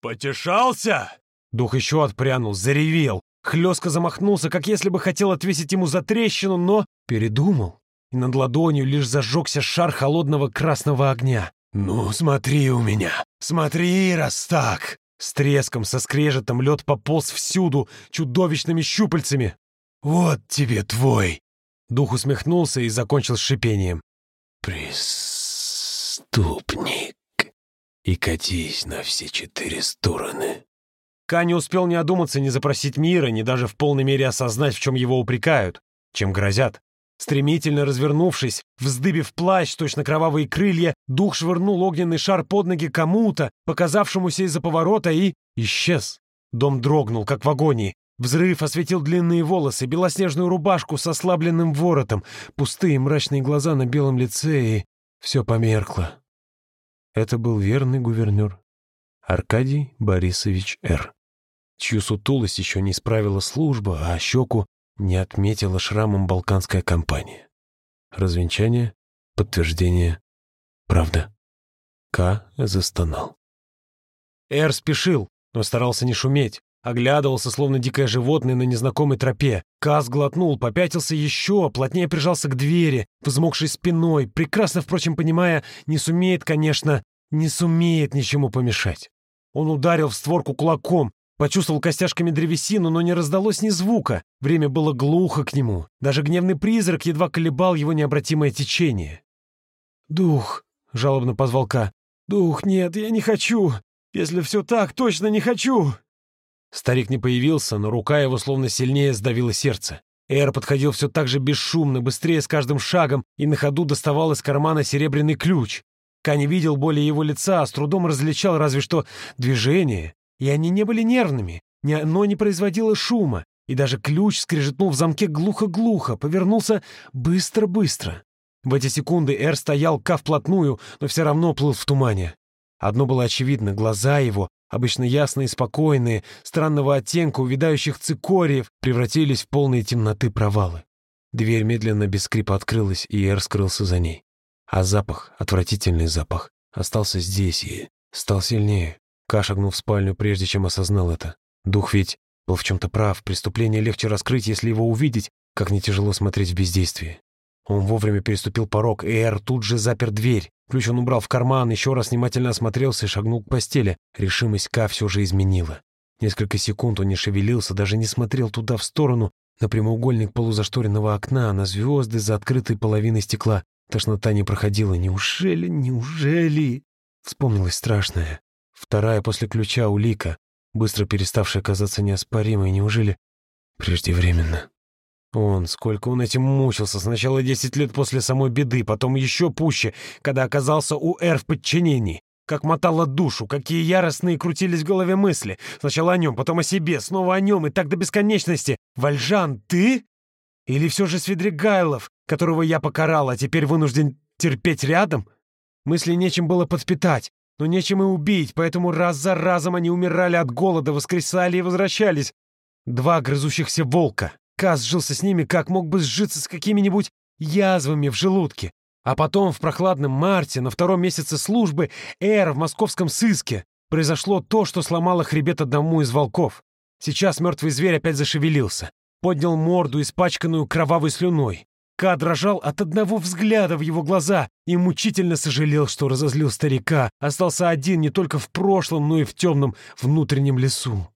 «Потешался?» Дух еще отпрянул, заревел. Хлестко замахнулся, как если бы хотел отвесить ему за трещину, но передумал. И над ладонью лишь зажегся шар холодного красного огня. «Ну, смотри у меня! Смотри, раз так!» С треском, со скрежетом лед пополз всюду чудовищными щупальцами. «Вот тебе твой!» Дух усмехнулся и закончил с шипением. «Преступник! И катись на все четыре стороны!» Ка не успел ни одуматься, ни запросить мира, ни даже в полной мере осознать, в чем его упрекают, чем грозят. Стремительно развернувшись, вздыбив плащ, точно кровавые крылья, дух швырнул огненный шар под ноги кому-то, показавшемуся из-за поворота, и исчез. Дом дрогнул, как в агонии. Взрыв осветил длинные волосы, белоснежную рубашку с ослабленным воротом, пустые мрачные глаза на белом лице, и все померкло. Это был верный гувернер Аркадий Борисович Р., чью сутулость еще не исправила служба, а щеку не отметила шрамом балканская компания. Развенчание, подтверждение, правда. К застонал. Эр спешил, но старался не шуметь. Оглядывался, словно дикое животное на незнакомой тропе. Каз глотнул, попятился еще, плотнее прижался к двери, взмокшей спиной, прекрасно, впрочем, понимая, не сумеет, конечно, не сумеет ничему помешать. Он ударил в створку кулаком, Почувствовал костяшками древесину, но не раздалось ни звука. Время было глухо к нему. Даже гневный призрак едва колебал его необратимое течение. «Дух!» — жалобно позвал Ка. «Дух, нет, я не хочу! Если все так, точно не хочу!» Старик не появился, но рука его словно сильнее сдавила сердце. Эр подходил все так же бесшумно, быстрее с каждым шагом, и на ходу доставал из кармана серебряный ключ. Ка не видел более его лица, а с трудом различал разве что движение, и они не были нервными, ни оно не производило шума, и даже ключ скрежетнул в замке глухо-глухо, повернулся быстро-быстро. В эти секунды Эр стоял Ка вплотную, но все равно плыл в тумане. Одно было очевидно, глаза его, обычно ясные и спокойные, странного оттенка увядающих цикориев, превратились в полные темноты провалы. Дверь медленно без скрипа открылась, и Эр скрылся за ней. А запах, отвратительный запах, остался здесь и стал сильнее. Ка шагнул в спальню, прежде чем осознал это. Дух ведь был в чем-то прав, преступление легче раскрыть, если его увидеть, как не тяжело смотреть в бездействии. Он вовремя переступил порог, и Эр тут же запер дверь. Ключ он убрал в карман, еще раз внимательно осмотрелся и шагнул к постели. Решимость Ка все же изменила. Несколько секунд он не шевелился, даже не смотрел туда в сторону, на прямоугольник полузашторенного окна, на звезды за открытой половиной стекла. Тошнота не проходила. Неужели, неужели? Вспомнилось страшное. Вторая после ключа улика, быстро переставшая казаться неоспоримой, неужели преждевременно? Он, сколько он этим мучился, сначала десять лет после самой беды, потом еще пуще, когда оказался у Эр в подчинении. Как мотало душу, какие яростные крутились в голове мысли. Сначала о нем, потом о себе, снова о нем, и так до бесконечности. «Вальжан, ты? Или все же Свидригайлов, которого я покарал, а теперь вынужден терпеть рядом?» Мысли нечем было подпитать, но нечем и убить, поэтому раз за разом они умирали от голода, воскресали и возвращались. Два грызущихся волка. Каз сжился с ними, как мог бы сжиться с какими-нибудь язвами в желудке. А потом, в прохладном марте, на втором месяце службы, Эр в московском сыске, произошло то, что сломало хребет одному из волков. Сейчас мертвый зверь опять зашевелился. поднял морду, испачканную кровавой слюной. Ка дрожал от одного взгляда в его глаза и мучительно сожалел, что разозлил старика, остался один не только в прошлом, но и в темном внутреннем лесу.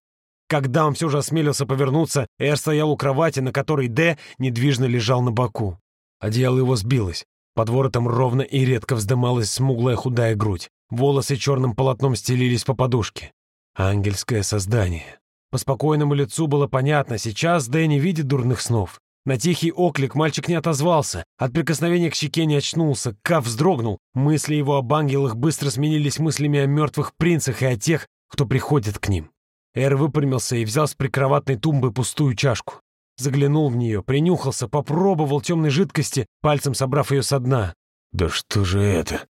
Когда он все же осмелился повернуться, Эр стоял у кровати, на которой Д недвижно лежал на боку. Одеяло его сбилось. Под воротом ровно и редко вздымалась смуглая худая грудь. Волосы черным полотном стелились по подушке. Ангельское создание. По спокойному лицу было понятно, сейчас Дэ не видит дурных снов. На тихий оклик мальчик не отозвался, от прикосновения к щеке не очнулся, Кав вздрогнул. Мысли его об ангелах быстро сменились мыслями о мертвых принцах и о тех, кто приходит к ним. Эр выпрямился и взял с прикроватной тумбы пустую чашку. Заглянул в нее, принюхался, попробовал темной жидкости, пальцем собрав ее со дна. «Да что же это?»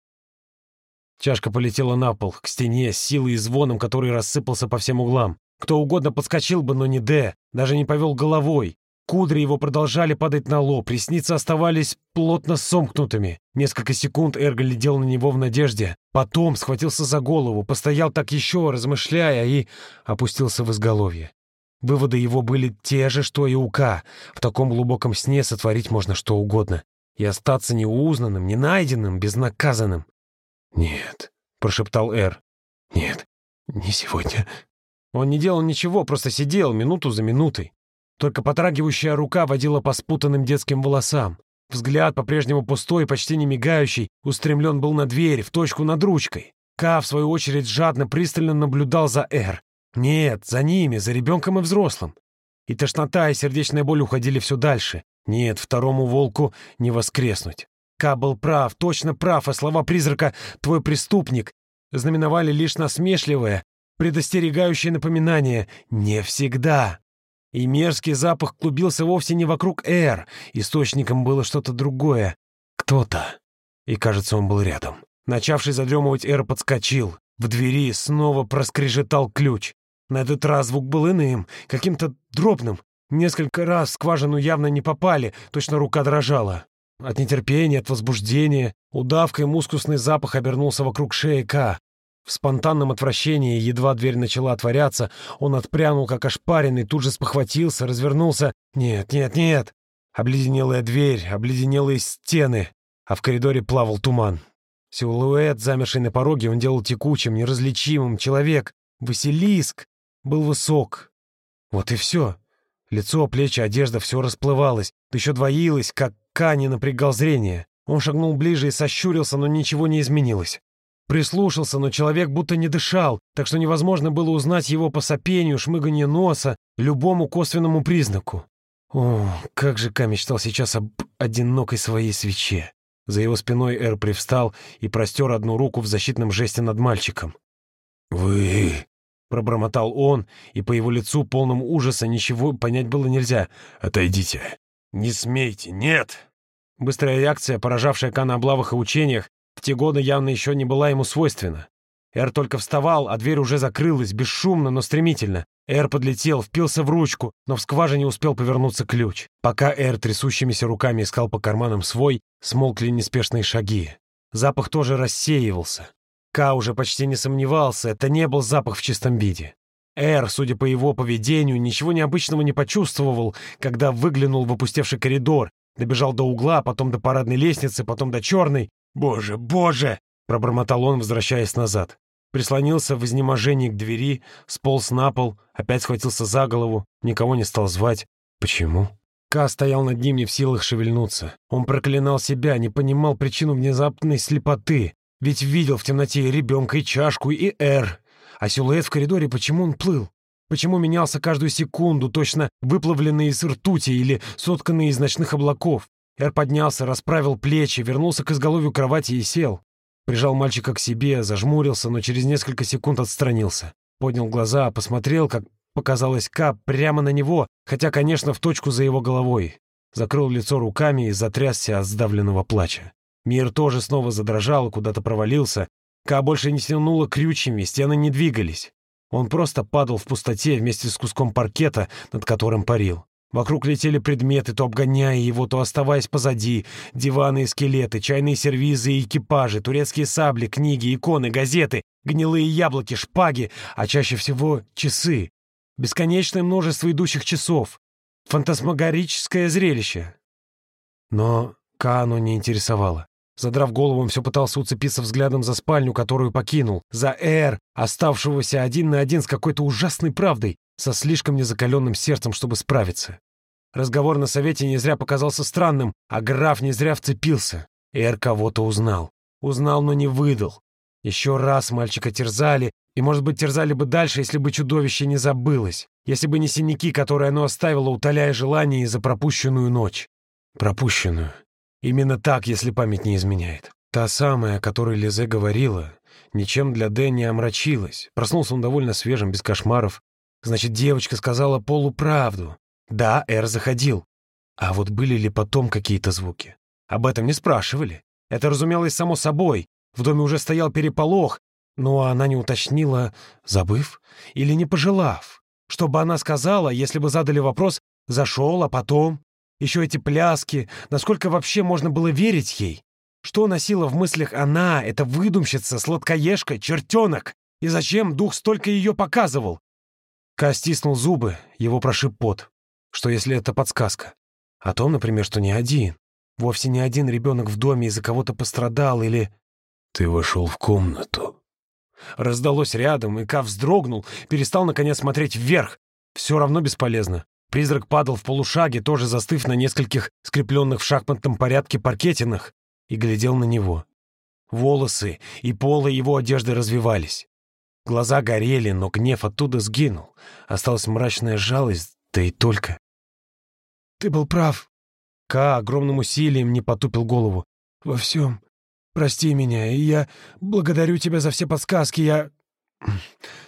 Чашка полетела на пол, к стене, с силой и звоном, который рассыпался по всем углам. Кто угодно подскочил бы, но не Д, даже не повел головой. Кудри его продолжали падать на лоб, ресницы оставались плотно сомкнутыми. Несколько секунд Эр глядел на него в надежде. Потом схватился за голову, постоял так еще, размышляя, и опустился в изголовье. Выводы его были те же, что и у К. В таком глубоком сне сотворить можно что угодно. И остаться неузнанным, не найденным, безнаказанным. «Нет», — прошептал Эр. «Нет, не сегодня». Он не делал ничего, просто сидел минуту за минутой. Только потрагивающая рука водила по спутанным детским волосам. Взгляд, по-прежнему пустой, почти не мигающий, устремлен был на дверь, в точку над ручкой. Ка, в свою очередь, жадно, пристально наблюдал за Эр. Нет, за ними, за ребенком и взрослым. И тошнота, и сердечная боль уходили все дальше. Нет, второму волку не воскреснуть. Ка был прав, точно прав, а слова призрака «твой преступник» знаменовали лишь насмешливое, предостерегающее напоминание «не всегда». И мерзкий запах клубился вовсе не вокруг Эр. Источником было что-то другое. Кто-то. И, кажется, он был рядом. Начавший задремывать Эр подскочил. В двери снова проскрежетал ключ. На этот раз звук был иным, каким-то дробным. Несколько раз в скважину явно не попали, точно рука дрожала. От нетерпения, от возбуждения, удавкой мускусный запах обернулся вокруг шеи К. В спонтанном отвращении, едва дверь начала отворяться, он отпрянул, как ошпаренный, тут же спохватился, развернулся. «Нет, нет, нет!» Обледенелая дверь, обледенелые стены, а в коридоре плавал туман. Силуэт, замерший на пороге, он делал текучим, неразличимым. Человек, Василиск, был высок. Вот и все. Лицо, плечи, одежда — все расплывалось, да еще двоилось, как Кани напрягал зрение. Он шагнул ближе и сощурился, но ничего не изменилось. Прислушался, но человек будто не дышал, так что невозможно было узнать его по сопению, шмыганью носа, любому косвенному признаку. О, как же Ка мечтал сейчас об одинокой своей свече. За его спиной Эр привстал и простер одну руку в защитном жесте над мальчиком. «Вы...» — пробормотал он, и по его лицу, полному ужаса, ничего понять было нельзя. «Отойдите». «Не смейте, нет!» Быстрая реакция, поражавшая Ка на облавах и учениях, в те годы явно еще не была ему свойственна. Эр только вставал, а дверь уже закрылась, бесшумно, но стремительно. Эр подлетел, впился в ручку, но в скважине успел повернуться ключ. Пока Эр трясущимися руками искал по карманам свой, смолкли неспешные шаги. Запах тоже рассеивался. Ка уже почти не сомневался, это не был запах в чистом виде. Эр, судя по его поведению, ничего необычного не почувствовал, когда выглянул в опустевший коридор, добежал до угла, потом до парадной лестницы, потом до черной, «Боже, боже!» — пробормотал он, возвращаясь назад. Прислонился в изнеможении к двери, сполз на пол, опять схватился за голову, никого не стал звать. Почему? Ка стоял над ним не в силах шевельнуться. Он проклинал себя, не понимал причину внезапной слепоты. Ведь видел в темноте и ребенка, и чашку, и Эр. А силуэт в коридоре, почему он плыл? Почему менялся каждую секунду, точно выплавленный из ртути или сотканный из ночных облаков? Эр поднялся, расправил плечи, вернулся к изголовью кровати и сел. Прижал мальчика к себе, зажмурился, но через несколько секунд отстранился. Поднял глаза, посмотрел, как показалось Кап, прямо на него, хотя, конечно, в точку за его головой. Закрыл лицо руками и затрясся от сдавленного плача. Мир тоже снова задрожал куда-то провалился. Ка больше не тянуло крючьями, стены не двигались. Он просто падал в пустоте вместе с куском паркета, над которым парил. Вокруг летели предметы, то обгоняя его, то оставаясь позади. Диваны и скелеты, чайные сервизы и экипажи, турецкие сабли, книги, иконы, газеты, гнилые яблоки, шпаги, а чаще всего часы. Бесконечное множество идущих часов. фантасмагорическое зрелище. Но Каану не интересовало. Задрав голову, он все пытался уцепиться взглядом за спальню, которую покинул, за Эр, оставшегося один на один с какой-то ужасной правдой, со слишком незакаленным сердцем, чтобы справиться. Разговор на совете не зря показался странным, а граф не зря вцепился. Эр кого-то узнал. Узнал, но не выдал. Еще раз мальчика терзали, и, может быть, терзали бы дальше, если бы чудовище не забылось, если бы не синяки, которые оно оставило, утоляя желание за пропущенную ночь. Пропущенную. Именно так, если память не изменяет. Та самая, о которой Лизе говорила, ничем для Дэ не омрачилась. Проснулся он довольно свежим, без кошмаров. Значит, девочка сказала полуправду. Да, Эр заходил. А вот были ли потом какие-то звуки? Об этом не спрашивали. Это разумелось само собой. В доме уже стоял переполох, но она не уточнила, забыв или не пожелав. Чтобы она сказала, если бы задали вопрос «зашел, а потом?» Еще эти пляски, насколько вообще можно было верить ей? Что носила в мыслях она, эта выдумщица, сладкоежка, чертенок? И зачем дух столько ее показывал? Ка стиснул зубы, его прошиб пот. Что если это подсказка? О том, например, что не один. Вовсе не один ребенок в доме из-за кого-то пострадал или... «Ты вошел в комнату». Раздалось рядом, и Ка вздрогнул, перестал, наконец, смотреть вверх. Все равно бесполезно. Призрак падал в полушаге, тоже застыв на нескольких скрепленных в шахматном порядке паркетинах, и глядел на него. Волосы и полы его одежды развивались. Глаза горели, но гнев оттуда сгинул. Осталась мрачная жалость, да и только. «Ты был прав». Ка огромным усилием не потупил голову. «Во всем. Прости меня, и я благодарю тебя за все подсказки. Я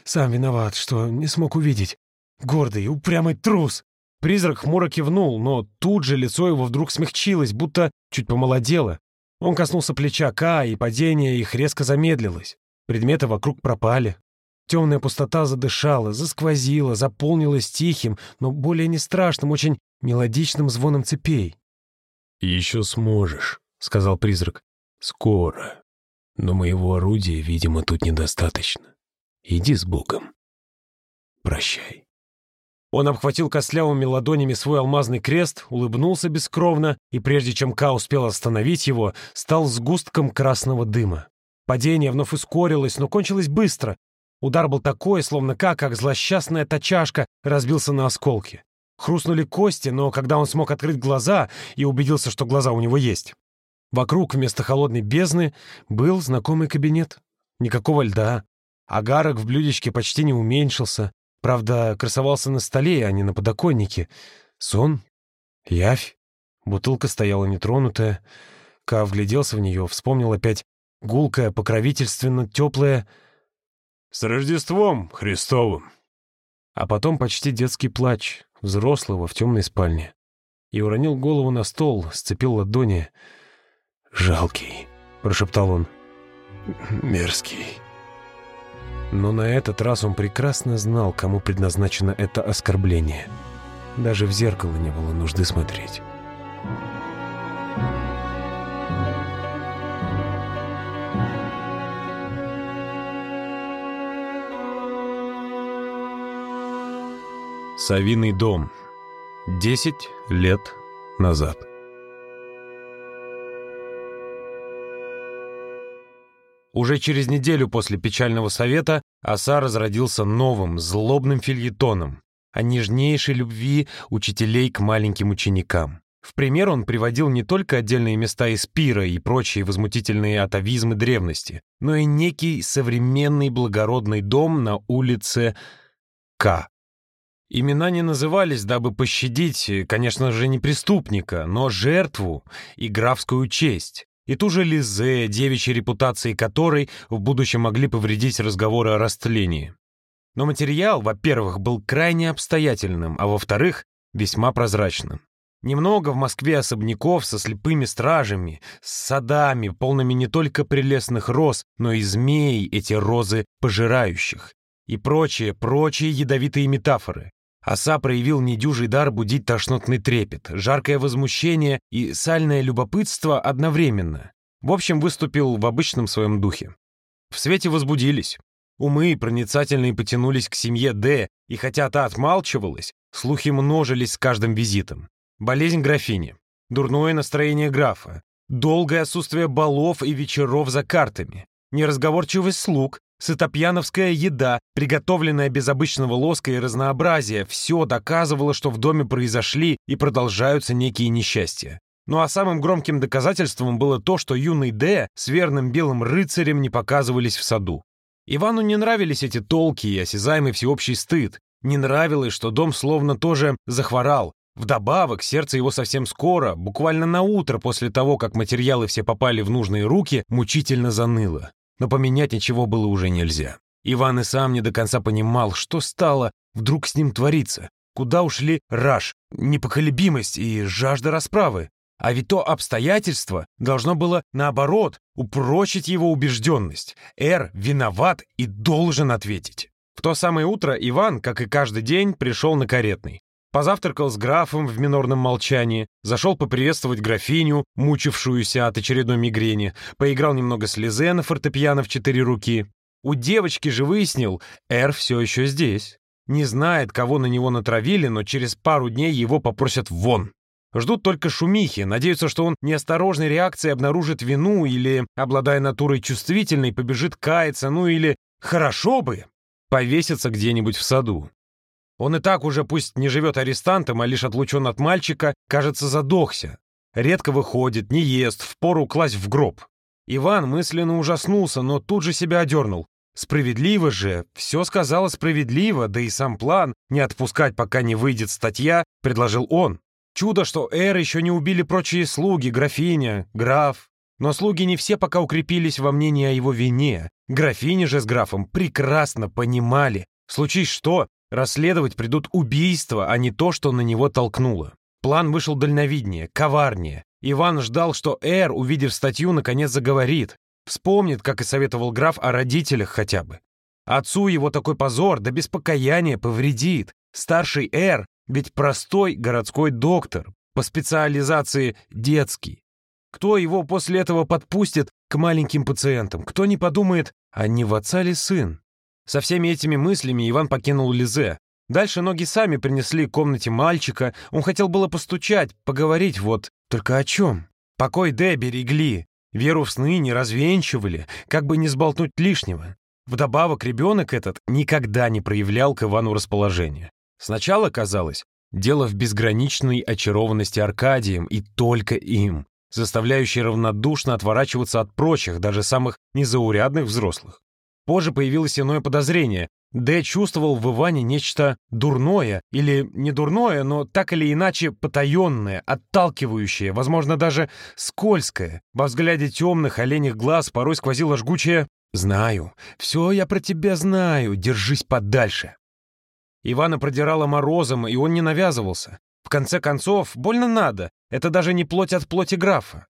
сам виноват, что не смог увидеть. Гордый, упрямый трус. Призрак хмуро кивнул, но тут же лицо его вдруг смягчилось, будто чуть помолодело. Он коснулся плеча Ка, и падение их резко замедлилось. Предметы вокруг пропали. Темная пустота задышала, засквозила, заполнилась тихим, но более не страшным, очень мелодичным звоном цепей. «Еще сможешь», — сказал призрак. «Скоро. Но моего орудия, видимо, тут недостаточно. Иди с Богом. Прощай». Он обхватил костлявыми ладонями свой алмазный крест, улыбнулся бескровно, и прежде чем Ка успел остановить его, стал сгустком красного дыма. Падение вновь ускорилось, но кончилось быстро. Удар был такой, словно Ка, как злосчастная тачашка, разбился на осколки. Хрустнули кости, но когда он смог открыть глаза и убедился, что глаза у него есть, вокруг вместо холодной бездны был знакомый кабинет. Никакого льда. Агарок в блюдечке почти не уменьшился. Правда, красовался на столе, а не на подоконнике. Сон? Явь? Бутылка стояла нетронутая. Ка вгляделся в нее, вспомнил опять гулкое, покровительственно теплое «С Рождеством Христовым!» А потом почти детский плач взрослого в темной спальне. И уронил голову на стол, сцепил ладони. «Жалкий», — прошептал он. «Мерзкий». Но на этот раз он прекрасно знал, кому предназначено это оскорбление. Даже в зеркало не было нужды смотреть. Савиный дом. Десять лет назад. Уже через неделю после печального совета Оса разродился новым, злобным фильетоном о нежнейшей любви учителей к маленьким ученикам. В пример он приводил не только отдельные места из пира и прочие возмутительные атовизмы древности, но и некий современный благородный дом на улице К. Имена не назывались, дабы пощадить, конечно же, не преступника, но жертву и графскую честь и ту же Лизе, девичьей репутации которой в будущем могли повредить разговоры о растлении. Но материал, во-первых, был крайне обстоятельным, а во-вторых, весьма прозрачным. Немного в Москве особняков со слепыми стражами, с садами, полными не только прелестных роз, но и змей эти розы пожирающих, и прочие, прочие ядовитые метафоры. Оса проявил недюжий дар будить тошнотный трепет, жаркое возмущение и сальное любопытство одновременно. В общем, выступил в обычном своем духе. В свете возбудились. Умы проницательные потянулись к семье Д, и хотя та отмалчивалась, Слухи множились с каждым визитом. Болезнь графини, дурное настроение графа, долгое отсутствие балов и вечеров за картами, неразговорчивость слуг, сытопьяновская еда, приготовленная без обычного лоска и разнообразия, все доказывало, что в доме произошли и продолжаются некие несчастья. Ну а самым громким доказательством было то, что юный Д с верным белым рыцарем не показывались в саду. Ивану не нравились эти толки и осязаемый всеобщий стыд. Не нравилось, что дом словно тоже захворал. Вдобавок, сердце его совсем скоро, буквально на утро после того, как материалы все попали в нужные руки, мучительно заныло. Но поменять ничего было уже нельзя. Иван и сам не до конца понимал, что стало вдруг с ним твориться. Куда ушли раж, непоколебимость и жажда расправы? А ведь то обстоятельство должно было, наоборот, упрочить его убежденность. Эр виноват и должен ответить. В то самое утро Иван, как и каждый день, пришел на каретный. Позавтракал с графом в минорном молчании, зашел поприветствовать графиню, мучившуюся от очередной мигрени, поиграл немного с Лизе на фортепиано в четыре руки. У девочки же выяснил, Эр все еще здесь. Не знает, кого на него натравили, но через пару дней его попросят вон. Ждут только шумихи, надеются, что он неосторожной реакцией обнаружит вину или, обладая натурой чувствительной, побежит каяться, ну или, хорошо бы, повеситься где-нибудь в саду. Он и так уже, пусть не живет арестантом, а лишь отлучен от мальчика, кажется, задохся. Редко выходит, не ест, впору класть в гроб. Иван мысленно ужаснулся, но тут же себя одернул. Справедливо же, все сказала справедливо, да и сам план не отпускать, пока не выйдет статья, предложил он. Чудо, что Эр еще не убили прочие слуги, графиня, граф. Но слуги не все пока укрепились во мнении о его вине. Графиня же с графом прекрасно понимали. Случись что, Расследовать придут убийства, а не то, что на него толкнуло. План вышел дальновиднее, коварнее. Иван ждал, что Эр, увидев статью, наконец заговорит. Вспомнит, как и советовал граф, о родителях хотя бы. Отцу его такой позор, да без повредит. Старший Эр ведь простой городской доктор, по специализации детский. Кто его после этого подпустит к маленьким пациентам? Кто не подумает, а не в отца ли сын? Со всеми этими мыслями Иван покинул Лизе. Дальше ноги сами принесли к комнате мальчика. Он хотел было постучать, поговорить вот. Только о чем? Покой Д берегли. Веру в сны не развенчивали, как бы не сболтнуть лишнего. Вдобавок ребенок этот никогда не проявлял к Ивану расположения. Сначала казалось, дело в безграничной очарованности Аркадием и только им, заставляющей равнодушно отворачиваться от прочих, даже самых незаурядных взрослых. Позже появилось иное подозрение. Д чувствовал в Иване нечто дурное, или не дурное, но так или иначе потаенное, отталкивающее, возможно, даже скользкое. Во взгляде темных оленях глаз порой сквозило жгучее «Знаю, все я про тебя знаю, держись подальше». Ивана продирало морозом, и он не навязывался. В конце концов, больно надо, это даже не плоть от плоти графа.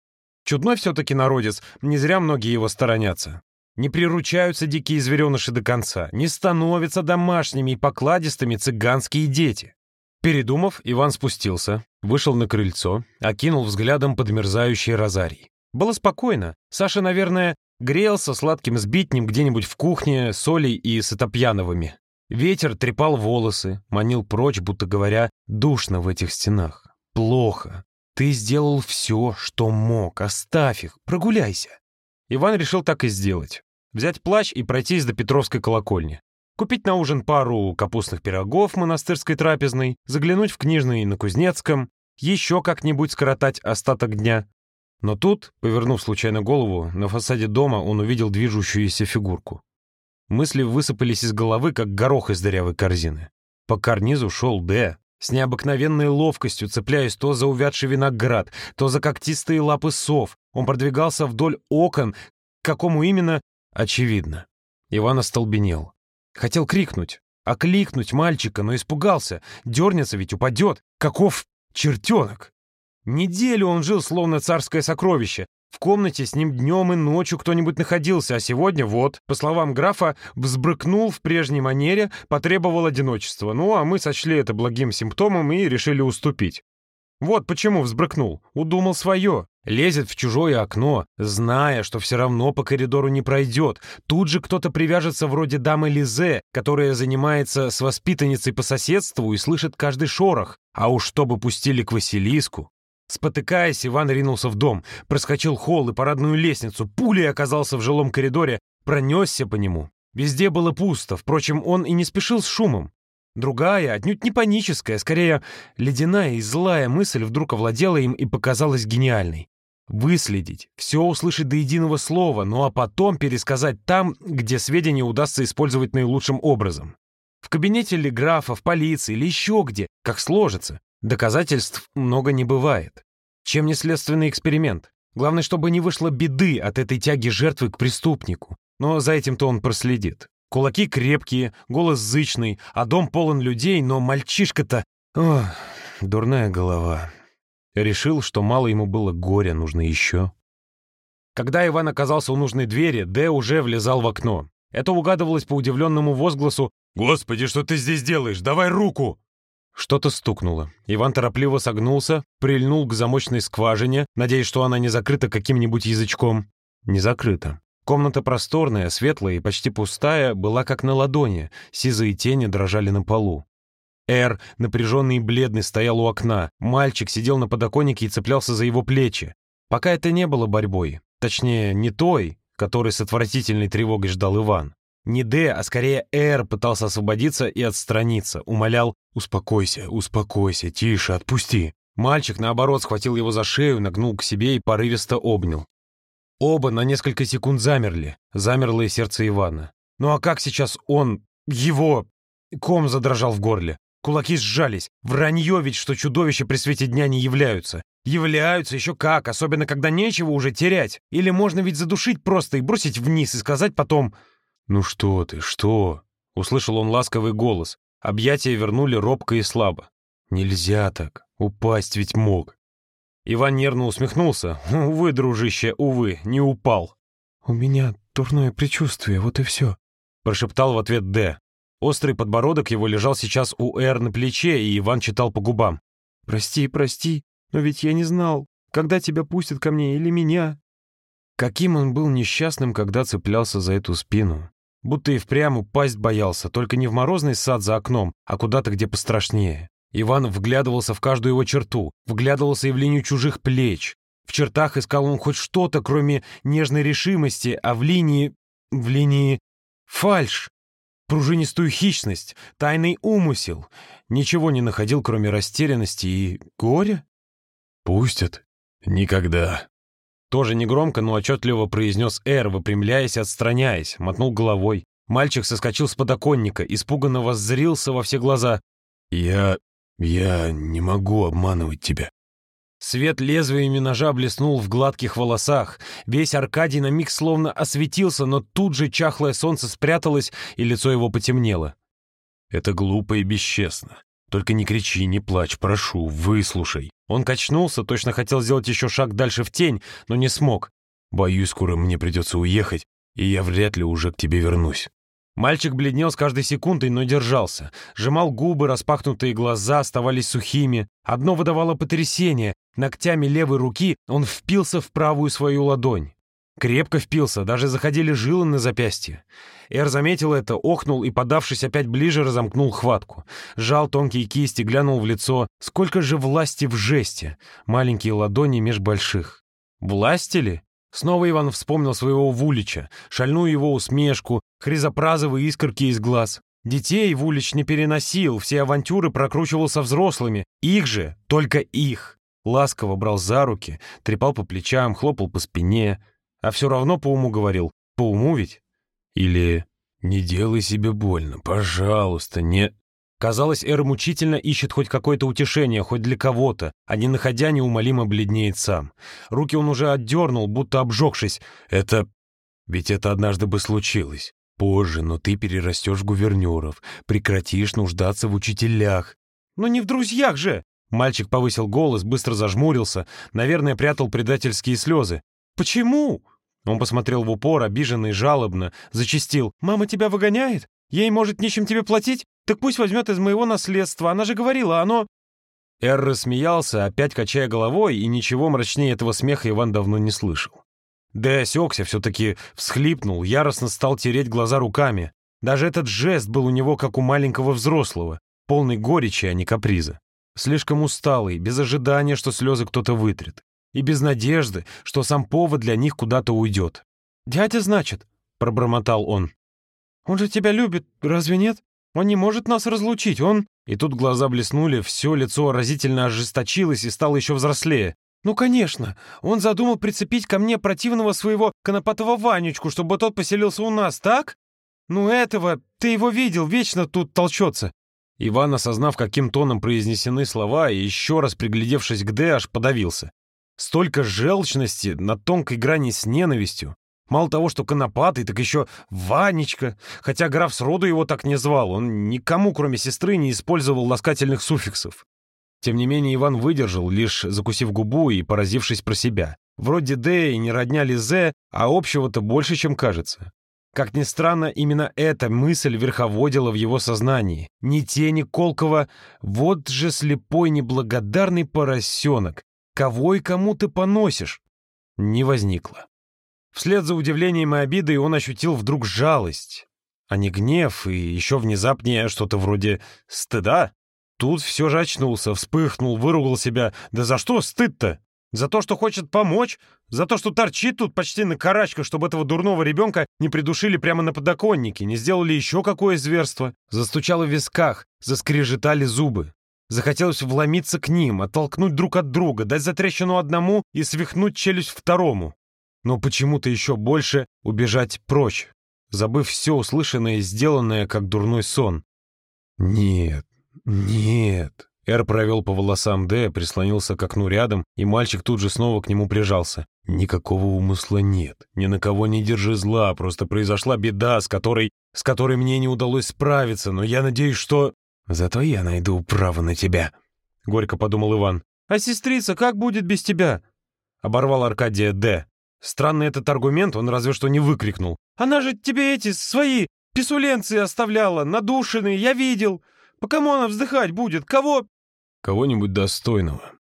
Чудной все-таки народец, не зря многие его сторонятся. Не приручаются дикие звереныши до конца, не становятся домашними и покладистыми цыганские дети. Передумав, Иван спустился, вышел на крыльцо, окинул взглядом подмерзающий розарий. Было спокойно. Саша, наверное, грелся сладким сбитнем где-нибудь в кухне с Олей и Сатопьяновыми. Ветер трепал волосы, манил прочь, будто говоря, душно в этих стенах. Плохо. Ты сделал все, что мог, оставь их, прогуляйся. Иван решил так и сделать. Взять плащ и пройтись до Петровской колокольни. Купить на ужин пару капустных пирогов монастырской трапезной, заглянуть в книжный на Кузнецком, еще как-нибудь скоротать остаток дня. Но тут, повернув случайно голову, на фасаде дома он увидел движущуюся фигурку. Мысли высыпались из головы, как горох из дырявой корзины. По карнизу шел Д, с необыкновенной ловкостью, цепляясь то за увядший виноград, то за когтистые лапы сов. Он продвигался вдоль окон, к какому именно, очевидно. Иван остолбенел. Хотел крикнуть, окликнуть мальчика, но испугался. Дернется ведь упадет. Каков чертенок! Неделю он жил, словно царское сокровище, в комнате с ним днем и ночью кто-нибудь находился, а сегодня вот, по словам графа, взбрыкнул в прежней манере, потребовал одиночества. Ну, а мы сочли это благим симптомом и решили уступить. Вот почему взбрыкнул. Удумал свое. Лезет в чужое окно, зная, что все равно по коридору не пройдет. Тут же кто-то привяжется вроде дамы Лизе, которая занимается с воспитанницей по соседству и слышит каждый шорох. А уж чтобы пустили к Василиску. Спотыкаясь, Иван ринулся в дом, проскочил холл и парадную лестницу, пулей оказался в жилом коридоре, пронесся по нему. Везде было пусто, впрочем, он и не спешил с шумом. Другая, отнюдь не паническая, скорее ледяная и злая мысль вдруг овладела им и показалась гениальной. Выследить, все услышать до единого слова, ну а потом пересказать там, где сведения удастся использовать наилучшим образом. В кабинете ли графа, в полиции или еще где, как сложится. Доказательств много не бывает. Чем не следственный эксперимент? Главное, чтобы не вышло беды от этой тяги жертвы к преступнику. Но за этим-то он проследит. Кулаки крепкие, голос зычный, а дом полон людей, но мальчишка-то... Ох, дурная голова. Решил, что мало ему было горя, нужно еще. Когда Иван оказался у нужной двери, Д уже влезал в окно. Это угадывалось по удивленному возгласу «Господи, что ты здесь делаешь? Давай руку!» Что-то стукнуло. Иван торопливо согнулся, прильнул к замочной скважине, надеясь, что она не закрыта каким-нибудь язычком. Не закрыта. Комната просторная, светлая и почти пустая, была как на ладони, сизые тени дрожали на полу. Эр, напряженный и бледный, стоял у окна. Мальчик сидел на подоконнике и цеплялся за его плечи. Пока это не было борьбой. Точнее, не той, которой с отвратительной тревогой ждал Иван. Не Д, а скорее Эр пытался освободиться и отстраниться. Умолял «Успокойся, успокойся, тише, отпусти». Мальчик, наоборот, схватил его за шею, нагнул к себе и порывисто обнял. Оба на несколько секунд замерли. Замерло и сердце Ивана. Ну а как сейчас он, его... Ком задрожал в горле. Кулаки сжались. Вранье ведь, что чудовища при свете дня не являются. Являются еще как, особенно когда нечего уже терять. Или можно ведь задушить просто и бросить вниз и сказать потом «Ну что ты, что?» Услышал он ласковый голос. Объятия вернули робко и слабо. «Нельзя так. Упасть ведь мог. Иван нервно усмехнулся. «Увы, дружище, увы, не упал». «У меня дурное предчувствие, вот и все», — прошептал в ответ Д. Острый подбородок его лежал сейчас у Эр на плече, и Иван читал по губам. «Прости, прости, но ведь я не знал, когда тебя пустят ко мне или меня». Каким он был несчастным, когда цеплялся за эту спину. Будто и впрямь упасть боялся, только не в морозный сад за окном, а куда-то, где пострашнее. Иван вглядывался в каждую его черту, вглядывался и в линию чужих плеч. В чертах искал он хоть что-то, кроме нежной решимости, а в линии... в линии... фальшь, пружинистую хищность, тайный умысел. Ничего не находил, кроме растерянности и горя. «Пустят? Никогда». Тоже негромко, но отчетливо произнес Эр, выпрямляясь отстраняясь, мотнул головой. Мальчик соскочил с подоконника, испуганно воззрился во все глаза. «Я «Я не могу обманывать тебя». Свет лезвиями ножа блеснул в гладких волосах. Весь Аркадий на миг словно осветился, но тут же чахлое солнце спряталось, и лицо его потемнело. «Это глупо и бесчестно. Только не кричи, не плачь, прошу, выслушай». Он качнулся, точно хотел сделать еще шаг дальше в тень, но не смог. «Боюсь, скоро мне придется уехать, и я вряд ли уже к тебе вернусь». Мальчик бледнел с каждой секундой, но держался. Сжимал губы, распахнутые глаза оставались сухими. Одно выдавало потрясение. Ногтями левой руки он впился в правую свою ладонь. Крепко впился, даже заходили жилы на запястье. Эр заметил это, охнул и, подавшись опять ближе, разомкнул хватку. Жал тонкие кисти, глянул в лицо. Сколько же власти в жесте! Маленькие ладони меж больших. Власти ли? Снова Иван вспомнил своего Вулича, шальную его усмешку, хризопразовые искорки из глаз. Детей Вулич не переносил, все авантюры прокручивал со взрослыми. Их же, только их. Ласково брал за руки, трепал по плечам, хлопал по спине. А все равно по уму говорил. По уму ведь? Или «Не делай себе больно, пожалуйста, не...» Казалось, Эр мучительно ищет хоть какое-то утешение, хоть для кого-то, а не находя, неумолимо бледнеет сам. Руки он уже отдернул, будто обжегшись. «Это... ведь это однажды бы случилось. Позже, но ты перерастешь гувернеров, прекратишь нуждаться в учителях». «Но не в друзьях же!» Мальчик повысил голос, быстро зажмурился, наверное, прятал предательские слезы. «Почему?» Он посмотрел в упор, обиженный, жалобно, зачистил. «Мама тебя выгоняет? Ей, может, нечем тебе платить? Так пусть возьмет из моего наследства. Она же говорила, оно...» Эр рассмеялся, опять качая головой, и ничего мрачнее этого смеха Иван давно не слышал. Дэ осекся, все-таки всхлипнул, яростно стал тереть глаза руками. Даже этот жест был у него как у маленького взрослого, полный горечи, а не каприза. Слишком усталый, без ожидания, что слезы кто-то вытрет. И без надежды, что сам повод для них куда-то уйдет. «Дядя, значит?» — пробормотал он. «Он же тебя любит, разве нет? Он не может нас разлучить, он...» И тут глаза блеснули, все лицо разительно ожесточилось и стало еще взрослее. «Ну, конечно. Он задумал прицепить ко мне противного своего конопатого Ванечку, чтобы тот поселился у нас, так? Ну, этого... Ты его видел, вечно тут толчется». Иван, осознав, каким тоном произнесены слова, и еще раз приглядевшись к Д, аж подавился. Столько желчности на тонкой грани с ненавистью. Мало того, что конопатый, так еще Ванечка. Хотя граф сроду его так не звал, он никому, кроме сестры, не использовал ласкательных суффиксов. Тем не менее, Иван выдержал, лишь закусив губу и поразившись про себя. Вроде Д и не родня Лизе, а общего-то больше, чем кажется. Как ни странно, именно эта мысль верховодила в его сознании. Ни тени колкого «вот же слепой неблагодарный поросенок, кого и кому ты поносишь?» не возникло. Вслед за удивлением и обидой он ощутил вдруг жалость, а не гнев и еще внезапнее что-то вроде стыда. Тут все же очнулся, вспыхнул, выругал себя. Да за что стыд-то? За то, что хочет помочь? За то, что торчит тут почти на карачках, чтобы этого дурного ребенка не придушили прямо на подоконнике, не сделали еще какое зверство? Застучало в висках, заскрежетали зубы. Захотелось вломиться к ним, оттолкнуть друг от друга, дать затрещину одному и свихнуть челюсть второму. Но почему-то еще больше убежать прочь, забыв все услышанное и сделанное, как дурной сон. Нет, «Нет». Эр провел по волосам Д, прислонился к окну рядом, и мальчик тут же снова к нему прижался. «Никакого умысла нет. Ни на кого не держи зла. Просто произошла беда, с которой... с которой мне не удалось справиться, но я надеюсь, что... Зато я найду право на тебя», — горько подумал Иван. «А сестрица как будет без тебя?» — оборвал Аркадия Д. Странный этот аргумент он разве что не выкрикнул. «Она же тебе эти свои писуленции оставляла, надушенные, я видел. По кому она вздыхать будет? Кого?» «Кого-нибудь достойного».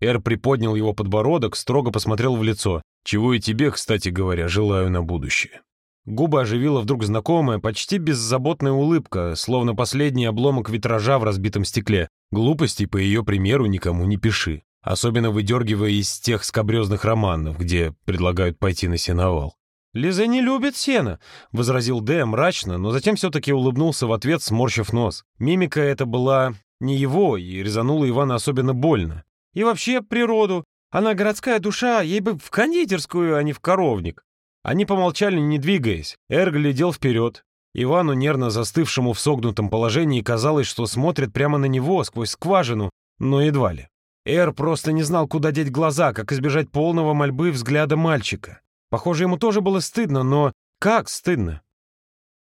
Эр приподнял его подбородок, строго посмотрел в лицо. «Чего и тебе, кстати говоря, желаю на будущее». Губы оживила вдруг знакомая, почти беззаботная улыбка, словно последний обломок витража в разбитом стекле. Глупостей, по ее примеру, никому не пиши. Особенно выдергивая из тех скобрезных романов, где предлагают пойти на сеновал. «Лиза не любит сена», — возразил Д мрачно, но затем все-таки улыбнулся в ответ, сморщив нос. Мимика эта была не его, и резанула Ивана особенно больно. «И вообще природу. Она городская душа, ей бы в кондитерскую, а не в коровник». Они помолчали, не двигаясь. Эр глядел вперед. Ивану, нервно застывшему в согнутом положении, казалось, что смотрит прямо на него, сквозь скважину, но едва ли. Эр просто не знал, куда деть глаза, как избежать полного мольбы взгляда мальчика. Похоже, ему тоже было стыдно, но как стыдно?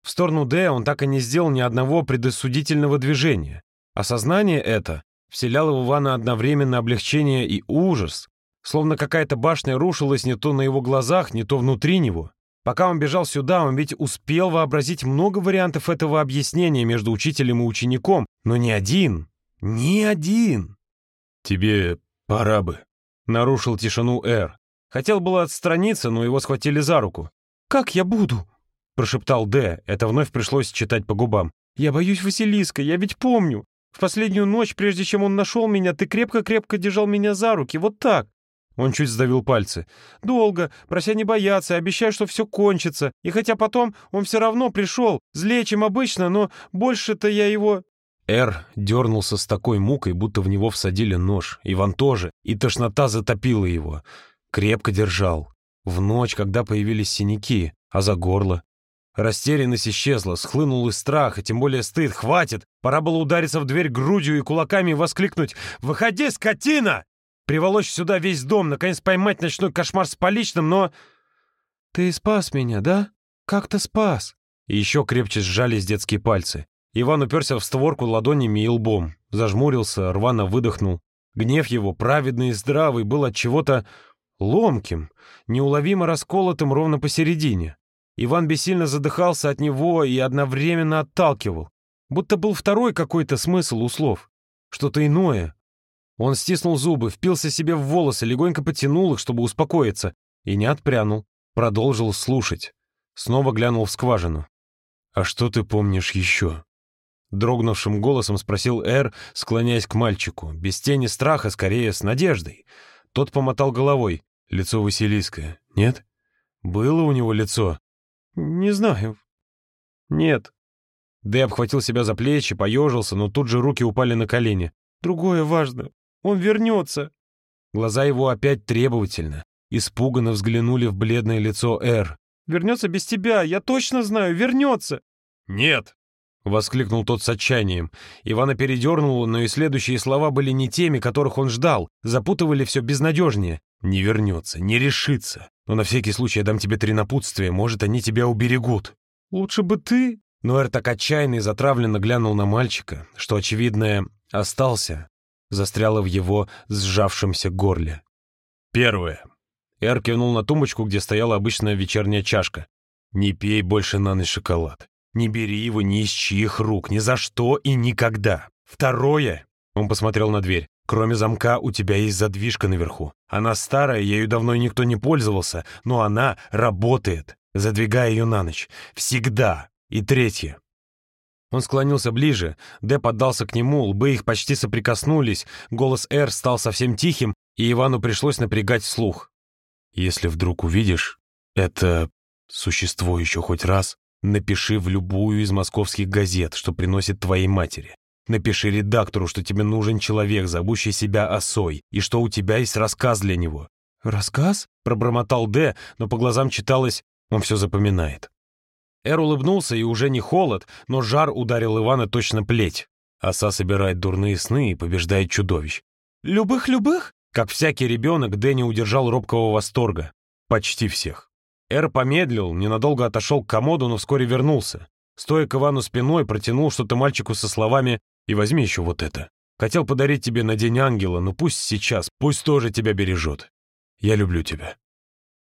В сторону Д он так и не сделал ни одного предосудительного движения. Осознание это вселяло в Ивана одновременно облегчение и ужас, словно какая-то башня рушилась не то на его глазах, не то внутри него. Пока он бежал сюда, он ведь успел вообразить много вариантов этого объяснения между учителем и учеником, но ни один, ни один. «Тебе пора бы», — нарушил тишину Эр. Хотел было отстраниться, но его схватили за руку. «Как я буду?» — прошептал Д. Это вновь пришлось читать по губам. «Я боюсь Василиска, я ведь помню. В последнюю ночь, прежде чем он нашел меня, ты крепко-крепко держал меня за руки, вот так». Он чуть сдавил пальцы. «Долго, прося не бояться, обещай, что все кончится. И хотя потом он все равно пришел, злее, чем обычно, но больше-то я его...» Эр дернулся с такой мукой, будто в него всадили нож. Иван тоже, и тошнота затопила его. Крепко держал. В ночь, когда появились синяки, а за горло. Растерянность исчезла, схлынул и страх, и тем более стыд. «Хватит! Пора было удариться в дверь грудью и кулаками воскликнуть «Выходи, скотина!» Приволочь сюда весь дом, наконец поймать ночной кошмар с поличным, но... «Ты спас меня, да? Как то спас?» И еще крепче сжались детские пальцы. Иван уперся в створку ладонями и лбом. Зажмурился, рвано выдохнул. Гнев его, праведный и здравый, был от чего-то ломким, неуловимо расколотым ровно посередине. Иван бессильно задыхался от него и одновременно отталкивал. Будто был второй какой-то смысл у слов. Что-то иное. Он стиснул зубы, впился себе в волосы, легонько потянул их, чтобы успокоиться, и не отпрянул. Продолжил слушать. Снова глянул в скважину. «А что ты помнишь еще?» Дрогнувшим голосом спросил Эр, склоняясь к мальчику, без тени страха, скорее с надеждой. Тот помотал головой. Лицо Василиска, нет? Было у него лицо? «Не знаю. Нет». Дэй обхватил себя за плечи, поежился, но тут же руки упали на колени. «Другое важно. Он вернется!» Глаза его опять требовательно, испуганно взглянули в бледное лицо Эр. «Вернется без тебя, я точно знаю, вернется!» «Нет!» — воскликнул тот с отчаянием. Ивана передернуло, но и следующие слова были не теми, которых он ждал, запутывали все безнадежнее. «Не вернется, не решится. Но на всякий случай я дам тебе три напутствия, может, они тебя уберегут». «Лучше бы ты...» Но Эр так отчаянно и затравленно глянул на мальчика, что, очевидное, остался, застряло в его сжавшемся горле. Первое. Эр кивнул на тумбочку, где стояла обычная вечерняя чашка. Не пей больше на ночь шоколад. Не бери его ни из чьих рук, ни за что и никогда. Второе. Он посмотрел на дверь. Кроме замка у тебя есть задвижка наверху. Она старая, ею давно никто не пользовался, но она работает. Задвигай ее на ночь. Всегда. И третье. Он склонился ближе, Дэ поддался к нему, лбы их почти соприкоснулись, голос Эр стал совсем тихим, и Ивану пришлось напрягать слух. «Если вдруг увидишь это существо еще хоть раз, напиши в любую из московских газет, что приносит твоей матери. Напиши редактору, что тебе нужен человек, зовущий себя осой, и что у тебя есть рассказ для него». «Рассказ?» — пробормотал Дэ, но по глазам читалось «он все запоминает». Эр улыбнулся, и уже не холод, но жар ударил Ивана точно плеть. Оса собирает дурные сны и побеждает чудовищ. «Любых-любых?» Как всякий ребенок, Дэнни удержал робкого восторга. Почти всех. Эр помедлил, ненадолго отошел к комоду, но вскоре вернулся. Стоя к Ивану спиной, протянул что-то мальчику со словами «И возьми еще вот это. Хотел подарить тебе на День Ангела, но пусть сейчас, пусть тоже тебя бережет. Я люблю тебя».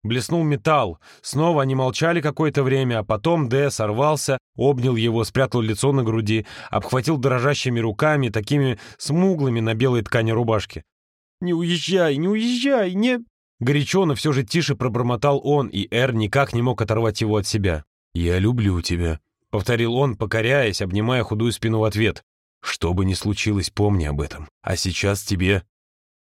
Блеснул металл. Снова они молчали какое-то время, а потом Д сорвался, обнял его, спрятал лицо на груди, обхватил дрожащими руками, такими смуглыми на белой ткани рубашки. «Не уезжай, не уезжай, не...» Горячо, но все же тише пробормотал он, и Эр никак не мог оторвать его от себя. «Я люблю тебя», — повторил он, покоряясь, обнимая худую спину в ответ. «Что бы ни случилось, помни об этом. А сейчас тебе...»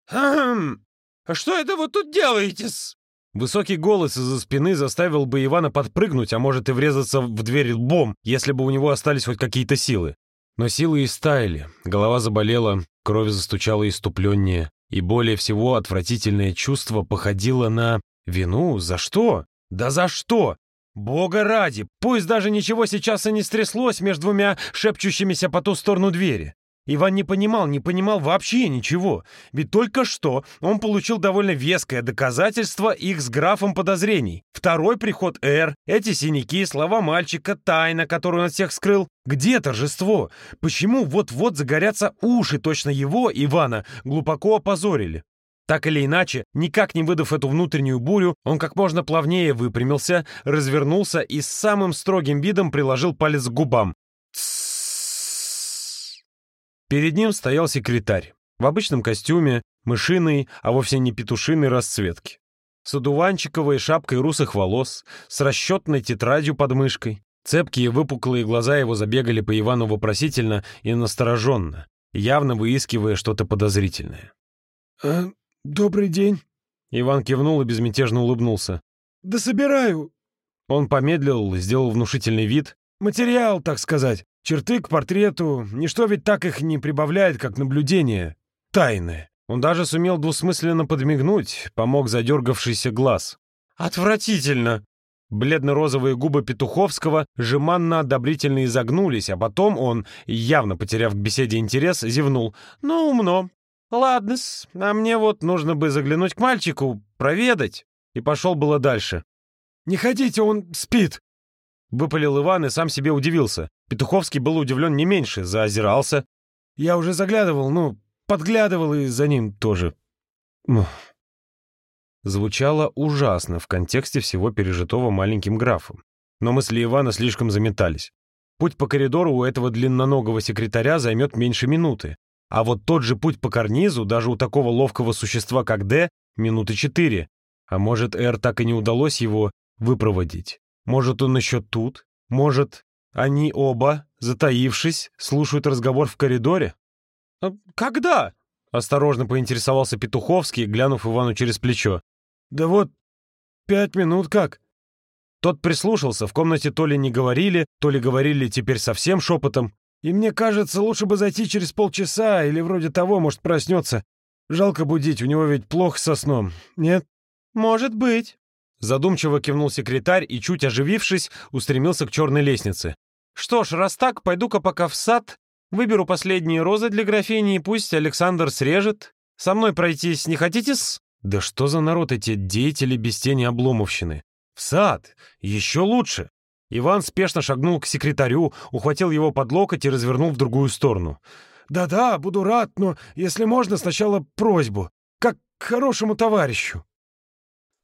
«Хм... А что это вы тут делаете-с?» Высокий голос из-за спины заставил бы Ивана подпрыгнуть, а может и врезаться в дверь лбом, если бы у него остались хоть какие-то силы. Но силы истаяли, голова заболела, кровь застучала иступленнее, и более всего отвратительное чувство походило на вину. За что? Да за что? Бога ради, пусть даже ничего сейчас и не стряслось между двумя шепчущимися по ту сторону двери. Иван не понимал, не понимал вообще ничего. Ведь только что он получил довольно веское доказательство их с графом подозрений. Второй приход Эр, эти синяки, слова мальчика, тайна, которую он от всех скрыл. Где торжество? Почему вот-вот загорятся уши точно его, Ивана, глубоко опозорили? Так или иначе, никак не выдав эту внутреннюю бурю, он как можно плавнее выпрямился, развернулся и с самым строгим видом приложил палец к губам. Перед ним стоял секретарь. В обычном костюме, мышиной, а вовсе не петушиной расцветки. С одуванчиковой шапкой русых волос, с расчетной тетрадью под мышкой. Цепкие выпуклые глаза его забегали по Ивану вопросительно и настороженно, явно выискивая что-то подозрительное. «Э, «Добрый день». Иван кивнул и безмятежно улыбнулся. «Да собираю». Он помедлил, сделал внушительный вид. «Материал, так сказать. Черты к портрету, ничто ведь так их не прибавляет, как наблюдение. Тайны. Он даже сумел двусмысленно подмигнуть, помог задергавшийся глаз. «Отвратительно!» Бледно-розовые губы Петуховского жеманно одобрительно изогнулись, а потом он, явно потеряв к беседе интерес, зевнул. «Ну, умно. Ладно-с, а мне вот нужно бы заглянуть к мальчику, проведать». И пошел было дальше. «Не ходите, он спит!» Выпалил Иван и сам себе удивился. Петуховский был удивлен не меньше, заозирался. «Я уже заглядывал, ну, подглядывал и за ним тоже». Звучало ужасно в контексте всего пережитого маленьким графом. Но мысли Ивана слишком заметались. Путь по коридору у этого длинноногого секретаря займет меньше минуты. А вот тот же путь по карнизу, даже у такого ловкого существа, как Д, минуты четыре. А может, Р так и не удалось его выпроводить. Может, он еще тут? Может, они оба, затаившись, слушают разговор в коридоре? «А «Когда?» — осторожно поинтересовался Петуховский, глянув Ивану через плечо. «Да вот пять минут как». Тот прислушался, в комнате то ли не говорили, то ли говорили теперь совсем шепотом. «И мне кажется, лучше бы зайти через полчаса или вроде того, может, проснется. Жалко будить, у него ведь плохо со сном, нет?» «Может быть». Задумчиво кивнул секретарь и, чуть оживившись, устремился к черной лестнице. «Что ж, раз так, пойду-ка пока в сад, выберу последние розы для графини, и пусть Александр срежет. Со мной пройтись не хотите-с?» Да что за народ эти деятели без тени обломовщины? В сад! Еще лучше! Иван спешно шагнул к секретарю, ухватил его под локоть и развернул в другую сторону. «Да-да, буду рад, но, если можно, сначала просьбу, как к хорошему товарищу».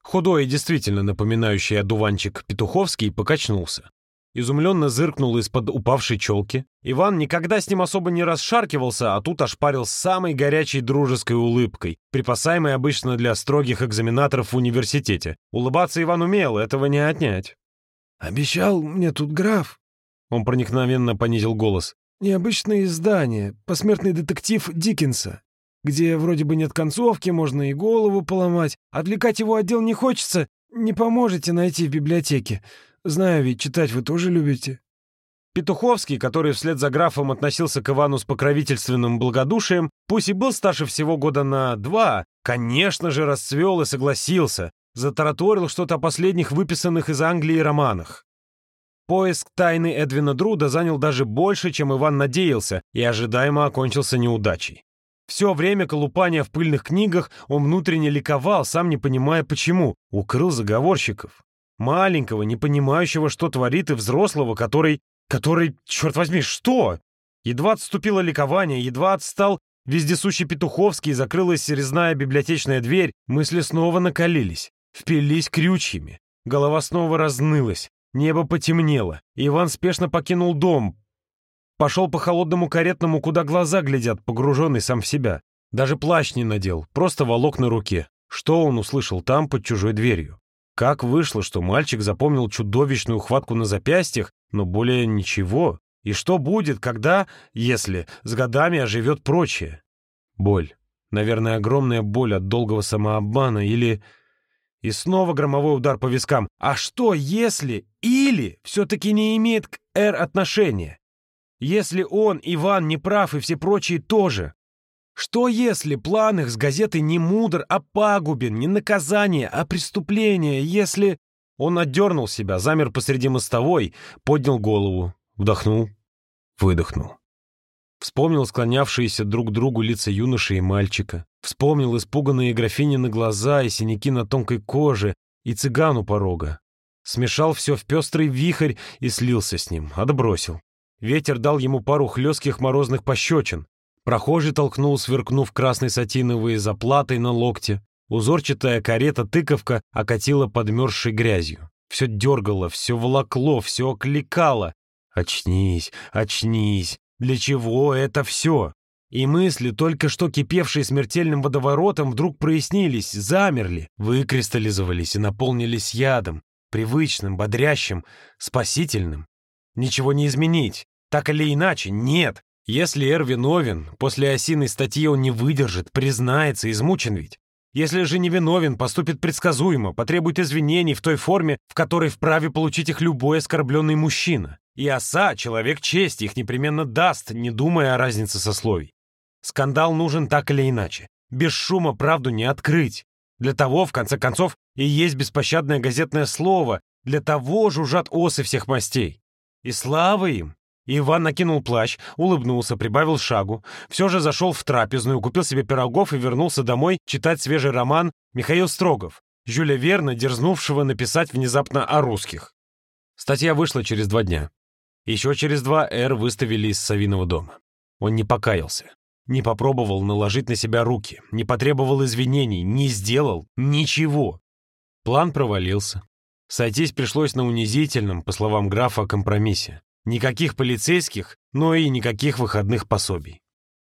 Худой действительно напоминающий одуванчик Петуховский покачнулся. Изумленно зыркнул из-под упавшей челки. Иван никогда с ним особо не расшаркивался, а тут ошпарил самой горячей дружеской улыбкой, припасаемой обычно для строгих экзаменаторов в университете. Улыбаться Иван умел, этого не отнять. «Обещал мне тут граф». Он проникновенно понизил голос. «Необычное издание, посмертный детектив Диккенса, где вроде бы нет концовки, можно и голову поломать. Отвлекать его отдел не хочется, не поможете найти в библиотеке. Знаю ведь, читать вы тоже любите». Петуховский, который вслед за графом относился к Ивану с покровительственным благодушием, пусть и был старше всего года на два, конечно же, расцвел и согласился, затараторил что-то о последних выписанных из Англии романах. Поиск тайны Эдвина Друда занял даже больше, чем Иван надеялся, и ожидаемо окончился неудачей. Все время колупания в пыльных книгах он внутренне ликовал, сам не понимая почему, укрыл заговорщиков. Маленького, не понимающего, что творит, и взрослого, который... Который, черт возьми, что? Едва отступило ликование, едва отстал вездесущий Петуховский закрылась резная библиотечная дверь, мысли снова накалились, впились крючьями. Голова снова разнылась, небо потемнело. Иван спешно покинул дом, пошел по холодному каретному, куда глаза глядят, погруженный сам в себя. Даже плащ не надел, просто волок на руке. Что он услышал там, под чужой дверью? Как вышло, что мальчик запомнил чудовищную ухватку на запястьях, но более ничего? И что будет, когда, если, с годами оживет прочее? Боль. Наверное, огромная боль от долгого самообмана или... И снова громовой удар по вискам. А что, если или все-таки не имеет к «Р» отношения? Если он, Иван, не прав и все прочие тоже? Что если план их с газеты не мудр, а пагубен, не наказание, а преступление, если... Он отдернул себя, замер посреди мостовой, поднял голову, вдохнул, выдохнул. Вспомнил склонявшиеся друг к другу лица юноши и мальчика. Вспомнил испуганные графини на глаза и синяки на тонкой коже, и цыгану порога. Смешал все в пестрый вихрь и слился с ним, отбросил. Ветер дал ему пару хлестких морозных пощечин. Прохожий толкнул, сверкнув красной сатиновой заплатой на локте. Узорчатая карета-тыковка окатила подмерзшей грязью. Все дергало, все волокло, все окликало. Очнись, очнись. Для чего это все? И мысли, только что кипевшие смертельным водоворотом, вдруг прояснились, замерли, выкристаллизовались и наполнились ядом, привычным, бодрящим, спасительным. Ничего не изменить. Так или иначе, нет. Если Эр виновен, после осиной статьи он не выдержит, признается, измучен ведь. Если же не виновен, поступит предсказуемо, потребует извинений в той форме, в которой вправе получить их любой оскорбленный мужчина. И оса, человек чести, их непременно даст, не думая о разнице сословий. Скандал нужен так или иначе. Без шума правду не открыть. Для того, в конце концов, и есть беспощадное газетное слово, для того жужжат осы всех мастей. И слава им! Иван накинул плащ, улыбнулся, прибавил шагу. Все же зашел в трапезную, купил себе пирогов и вернулся домой читать свежий роман «Михаил Строгов», Жюля Верна, дерзнувшего написать внезапно о русских. Статья вышла через два дня. Еще через два Эр выставили из Савиного дома. Он не покаялся, не попробовал наложить на себя руки, не потребовал извинений, не сделал ничего. План провалился. Сойтись пришлось на унизительном, по словам графа, компромиссе. Никаких полицейских, но и никаких выходных пособий.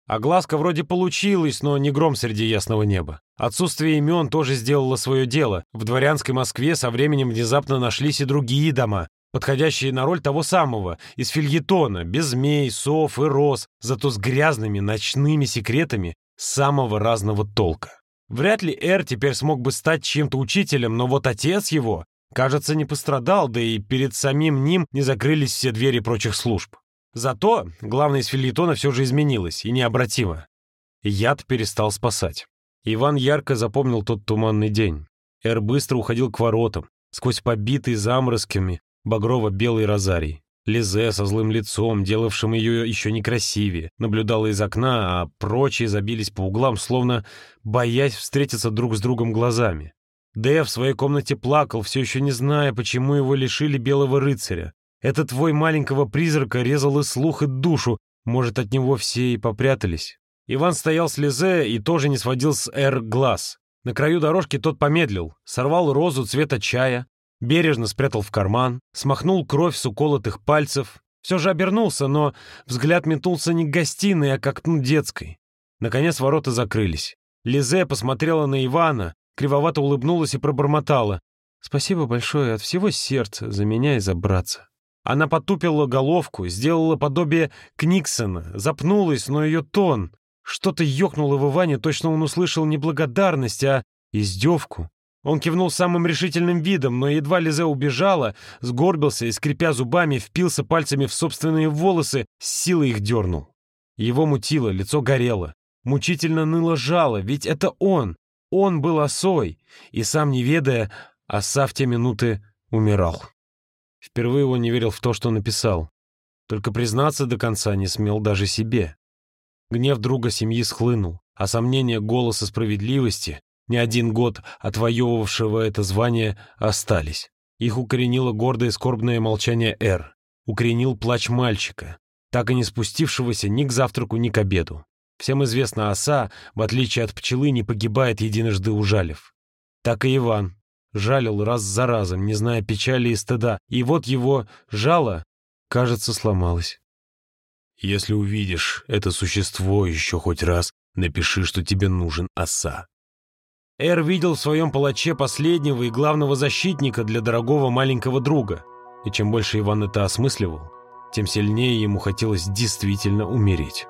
Огласка вроде получилась, но не гром среди ясного неба. Отсутствие имен тоже сделало свое дело. В дворянской Москве со временем внезапно нашлись и другие дома, подходящие на роль того самого, из фильетона, без змей, сов и роз, зато с грязными ночными секретами самого разного толка. Вряд ли Эр теперь смог бы стать чем-то учителем, но вот отец его, кажется, не пострадал, да и перед самим ним не закрылись все двери прочих служб. Зато главное из фильетона все же изменилось, и необратимо. Яд перестал спасать. Иван ярко запомнил тот туманный день. Эр быстро уходил к воротам, сквозь побитый заморозками багрово-белый розарий. Лизе со злым лицом, делавшим ее еще некрасивее, наблюдала из окна, а прочие забились по углам, словно боясь встретиться друг с другом глазами. Дэв в своей комнате плакал, все еще не зная, почему его лишили белого рыцаря. Этот твой маленького призрака резал и слух, и душу, может, от него все и попрятались. Иван стоял с Лизе и тоже не сводил с Эр глаз. На краю дорожки тот помедлил, сорвал розу цвета чая, бережно спрятал в карман, смахнул кровь с уколотых пальцев, все же обернулся, но взгляд метнулся не к гостиной, а к окну детской. Наконец ворота закрылись. Лизе посмотрела на Ивана, кривовато улыбнулась и пробормотала. «Спасибо большое от всего сердца за меня и за братца». Она потупила головку, сделала подобие Книксона, запнулась, но ее тон... Что-то ёкнуло в Иване, точно он услышал не благодарность, а издевку. Он кивнул самым решительным видом, но едва Лизе убежала, сгорбился и, скрипя зубами, впился пальцами в собственные волосы, с силой их дернул. Его мутило, лицо горело. Мучительно ныло жало, ведь это он. Он был осой, и сам не ведая, оса в те минуты умирал. Впервые он не верил в то, что написал. Только признаться до конца не смел даже себе. Гнев друга семьи схлынул, а сомнения голоса справедливости, не один год отвоевывавшего это звание, остались. Их укоренило гордое скорбное молчание Эр, укоренил плач мальчика, так и не спустившегося ни к завтраку, ни к обеду. Всем известно, оса, в отличие от пчелы, не погибает единожды ужалив. Так и Иван. Жалил раз за разом, не зная печали и стыда, и вот его жало, кажется, сломалось. Если увидишь это существо еще хоть раз, напиши, что тебе нужен оса. Эр видел в своем палаче последнего и главного защитника для дорогого маленького друга. И чем больше Иван это осмысливал, тем сильнее ему хотелось действительно умереть.